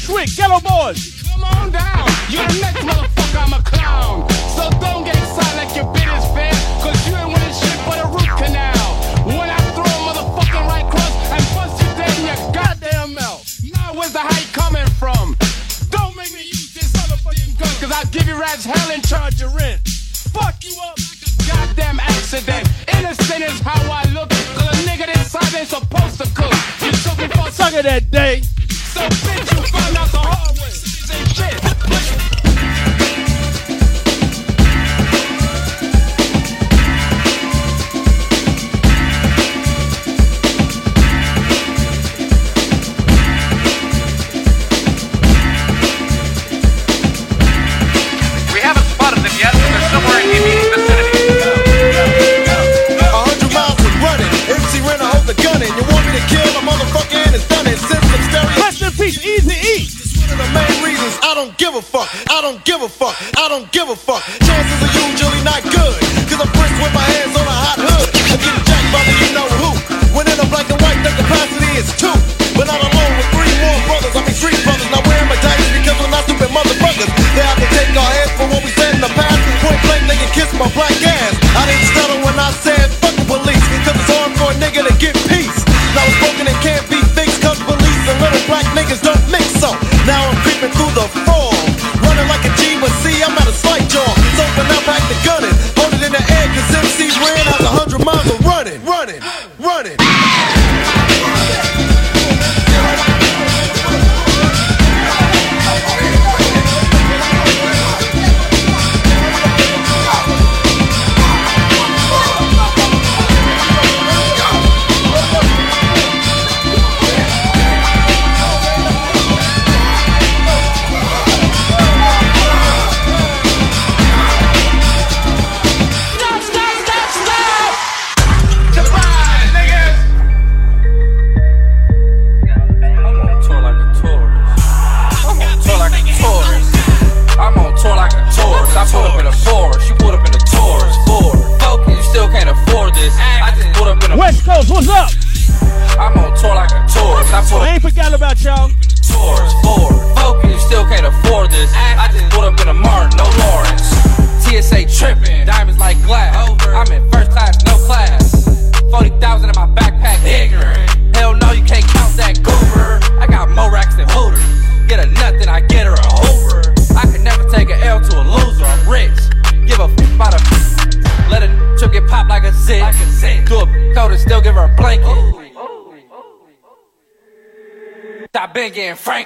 Bushwick, Geto Boys. Come on down. You're the next motherfucker. I'm a clown. So don't get excited like your bid is fair. Cause you ain't winning shit but a root canal. When I throw a motherfucking right cross and bust you dead in your goddamn mouth. Now where's the height coming from? Don't make me use this motherfucking gun. Cause I'll give you rats hell and charge your rent. Fuck you up like a goddamn accident. Innocent is how I look. Cause a nigga this size ain't supposed to cook. You took me for Suck it that day. Give a fuck. I don't give a fuck. I don't give a fuck. Chances are usually not good. Cause I'm brisk with my hands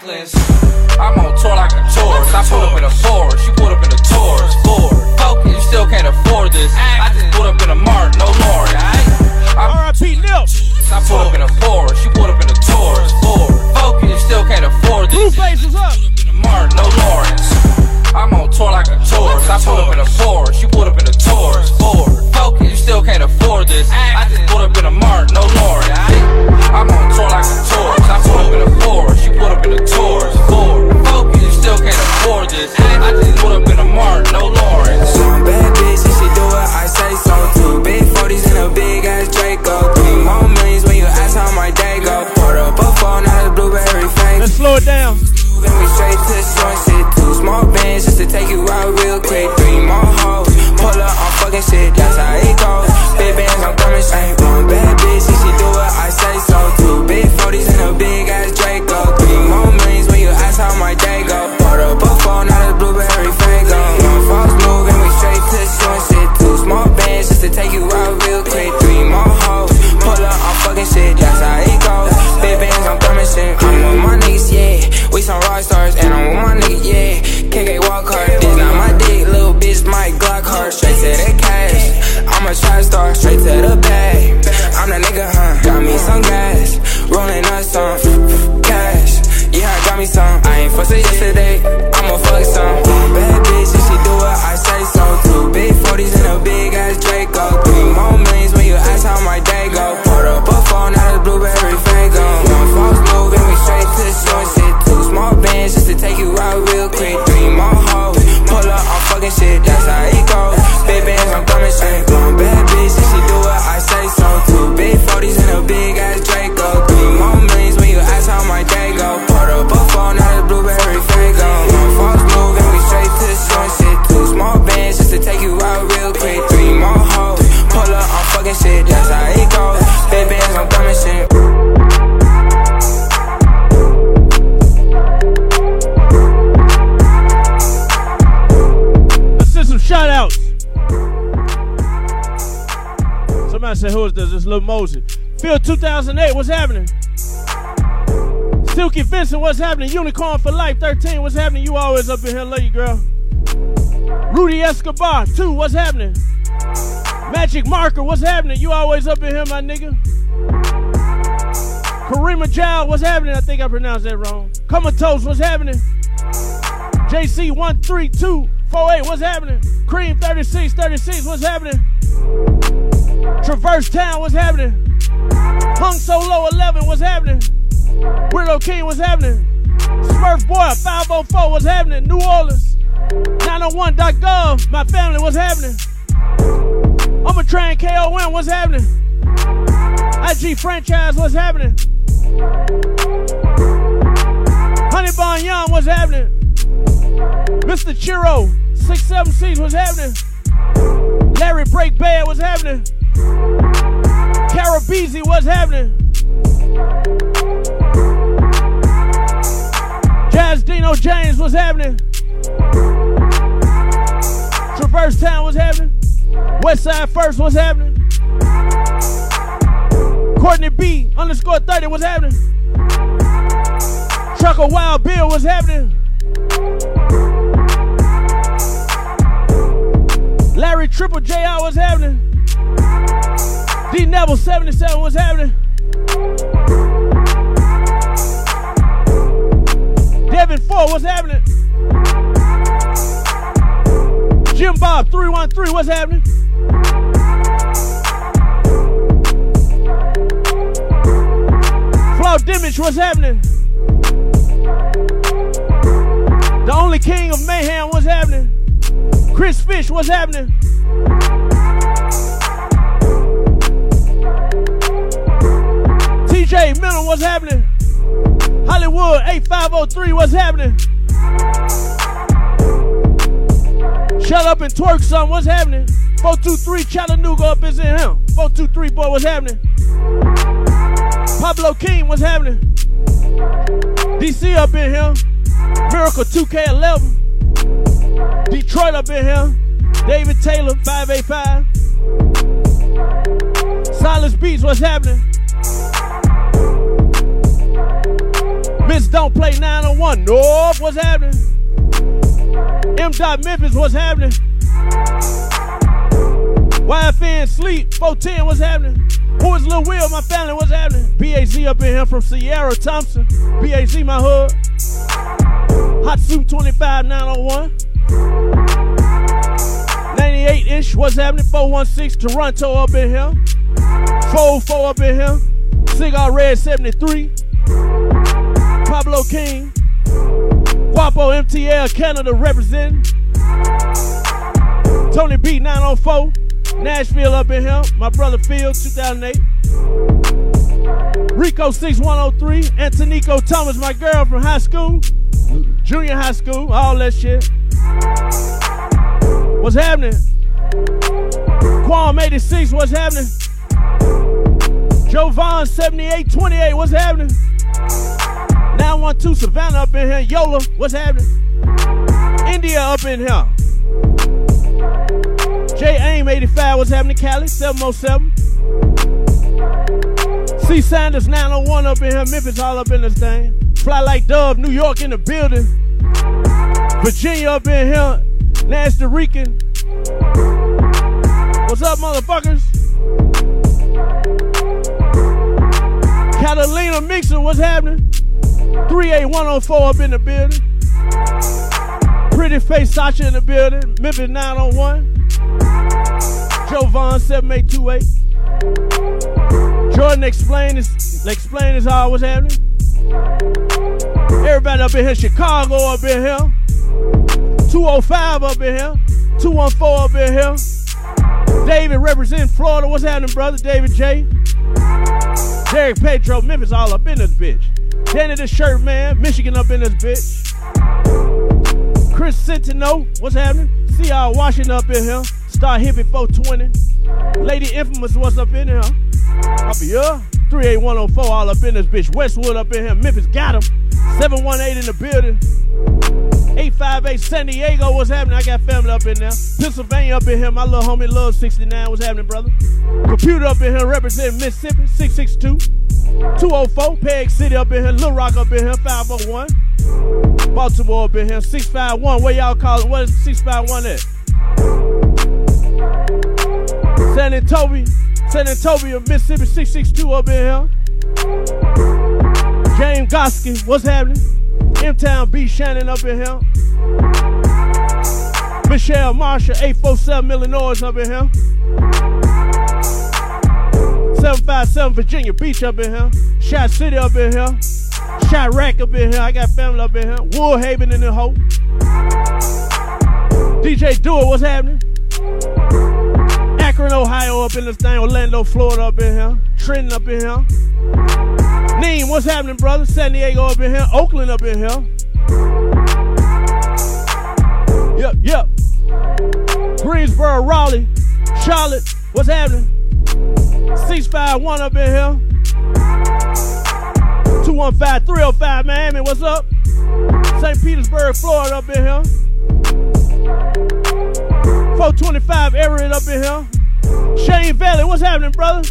Reckless. Lil Moses. Phil 2008, what's happening? Silky Vincent, what's happening? Unicorn for Life 13, what's happening? You always up in here, love you, girl. Rudy Escobar 2, what's happening? Magic Marker, what's happening? You always up in here, my nigga. Karima Jow, what's happening? I think I pronounced that wrong. Comatose, what's happening? JC13248, what's happening? Cream 3636, what's happening? Traverse Town, what's happening? Hung Solo 11, what's happening? Weirdo King, what's happening? Smurf Boy 504, what's happening? New Orleans 901.gov, my family, what's happening? I'm a train KON, what's happening? IG franchise, what's happening? Honey Bon Young, what's happening? Mr. Chiro, 676, what's happening? Larry Break Bad, what's happening? Carabizi, what's happening? Jazz Dino James, what's happening? Traverse Town, what's happening? West Side First, what's happening? Courtney B underscore 30, what's happening? Trucker Wild Bill, what's happening? Larry Triple J, what's happening? D Neville 77, what's happening? Devin 4, what's happening? Jim Bob 313, what's happening? Flo Dimage, what's happening? The only king of mayhem, what's happening? Chris Fish, what's happening? Hey, Middle, what's happening? Hollywood 8503, what's happening? Shut up and twerk son. what's happening? 423 Chattanooga up is in him. 423 boy, what's happening? Pablo King, what's happening? DC up in here. Miracle 2K11. Detroit up in here. David Taylor 585. Silas Beats, what's happening? Miss Don't Play 901. North, what's happening? M. Dot Memphis, what's happening? YFN Sleep, 410, what's happening? Who is Lil Will, my family, what's happening? BAZ up in here from Sierra Thompson. BAZ, my hood. Hot Soup 25, 901. 98 ish, what's happening? 416 Toronto up in here. 404 up in here. Cigar Red 73. Pablo King. Guapo MTL Canada representing. Tony B 904. Nashville up in here. My brother Phil 2008. Rico 6103. Antonico Thomas, my girl from high school. Junior high school. All that shit. What's happening? Quam 86, what's happening? Jovan 7828, what's happening? 912 Savannah up in here. Yola, what's happening? India up in here. J Aim 85, what's happening? Cali 707. C Sanders 901 up in here. Memphis all up in this thing. Fly like Dove, New York in the building. Virginia up in here. Nasty Rican. What's up, motherfuckers? Catalina Mixer, what's happening? 38104 up in the building. Pretty Face Sasha in the building. Memphis 901. Joe Vaughn 7828. Jordan explain this, explain this all what's happening. Everybody up in here, Chicago up in here. 205 up in here. 214 up in here. David representing Florida. What's happening, brother? David J. Derek Pedro, Memphis all up in this bitch. Danny the shirt man, Michigan up in this bitch. Chris Centeno, what's happening? See y'all Washington up in here. Star Hippie 420. Lady Infamous, what's up in here? Up here. 38104 all up in this bitch. Westwood up in here. Memphis got him. 718 in the building. 858 San Diego, what's happening? I got family up in there. Pennsylvania up in here. My little homie Love 69, what's happening, brother? Computer up in here representing Mississippi, 662. 204, Peg City up in here. Little Rock up in here, 501. Baltimore up in here, 651. Where y'all call it? What is 651 at? San Antonio, San Antonio, Mississippi, 662 up in here. James Goski, what's happening? M-Town B Shannon up in here. Michelle Marshall, 847 Illinois up in here. 757 Virginia Beach up in here. Shot City up in here. Shot Rack up in here. I got family up in here. Woodhaven in the hole. DJ Dewar, what's happening? Akron, Ohio up in this thing. Orlando, Florida up in here. Trenton up in here. Neem, what's happening, brother? San Diego up in here. Oakland up in here. Yep, yep. Greensboro, Raleigh, Charlotte, what's happening? 651 up in here. 215 305 Miami, what's up? St. Petersburg, Florida up in here. 425 Everett up in here. Shane Valley, what's happening, brother?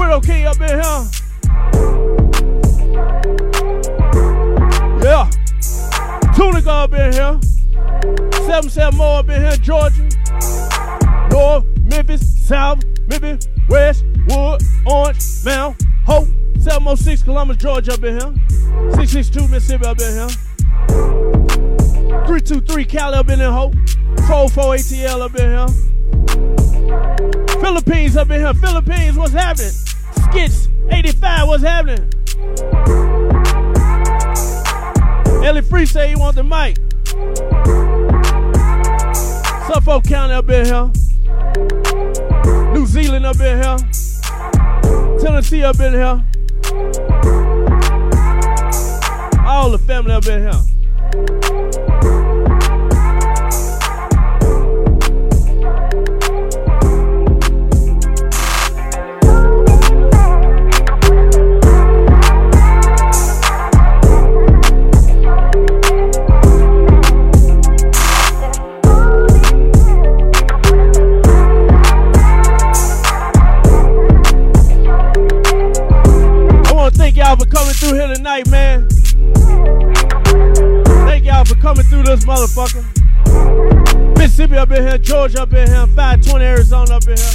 Widow King up in here. Yeah. Tunica up in here. 77 more up in here, Georgia. North, Memphis, South, Memphis, West, Wood, Orange, Mound, Hope. 706 Columbus, Georgia up in here. 662 Mississippi up in here. 323 Cali up in here, Hope. 44 ATL up in here. Philippines up in here. Philippines, what's happening? Skits 85, what's happening? Ellie Free say he want the mic. Suffolk County up in here. New Zealand up in here. Tennessee up in here. All the family up in here. Y'all for coming through here tonight, man. Thank y'all for coming through this motherfucker. Mississippi up in here, Georgia up in here, 520 Arizona up in here.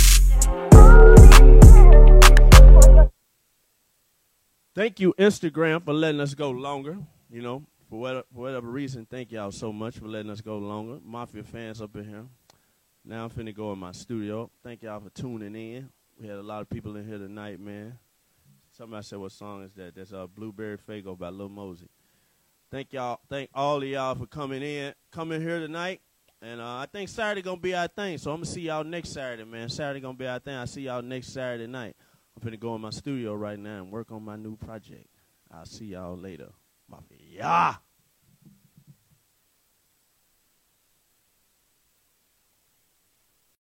Thank you, Instagram, for letting us go longer. You know, for whatever, for whatever reason, thank y'all so much for letting us go longer. Mafia fans up in here. Now I'm finna go in my studio. Thank y'all for tuning in. We had a lot of people in here tonight, man. Somebody said, "What song is that?" That's uh, "Blueberry Faygo" by Lil Mosey. Thank y'all, thank all of y'all for coming in, coming here tonight. And uh, I think Saturday gonna be our thing, so I'm gonna see y'all next Saturday, man. Saturday gonna be our thing. I see y'all next Saturday night. I'm finna go in my studio right now and work on my new project. I'll see y'all later, mafia.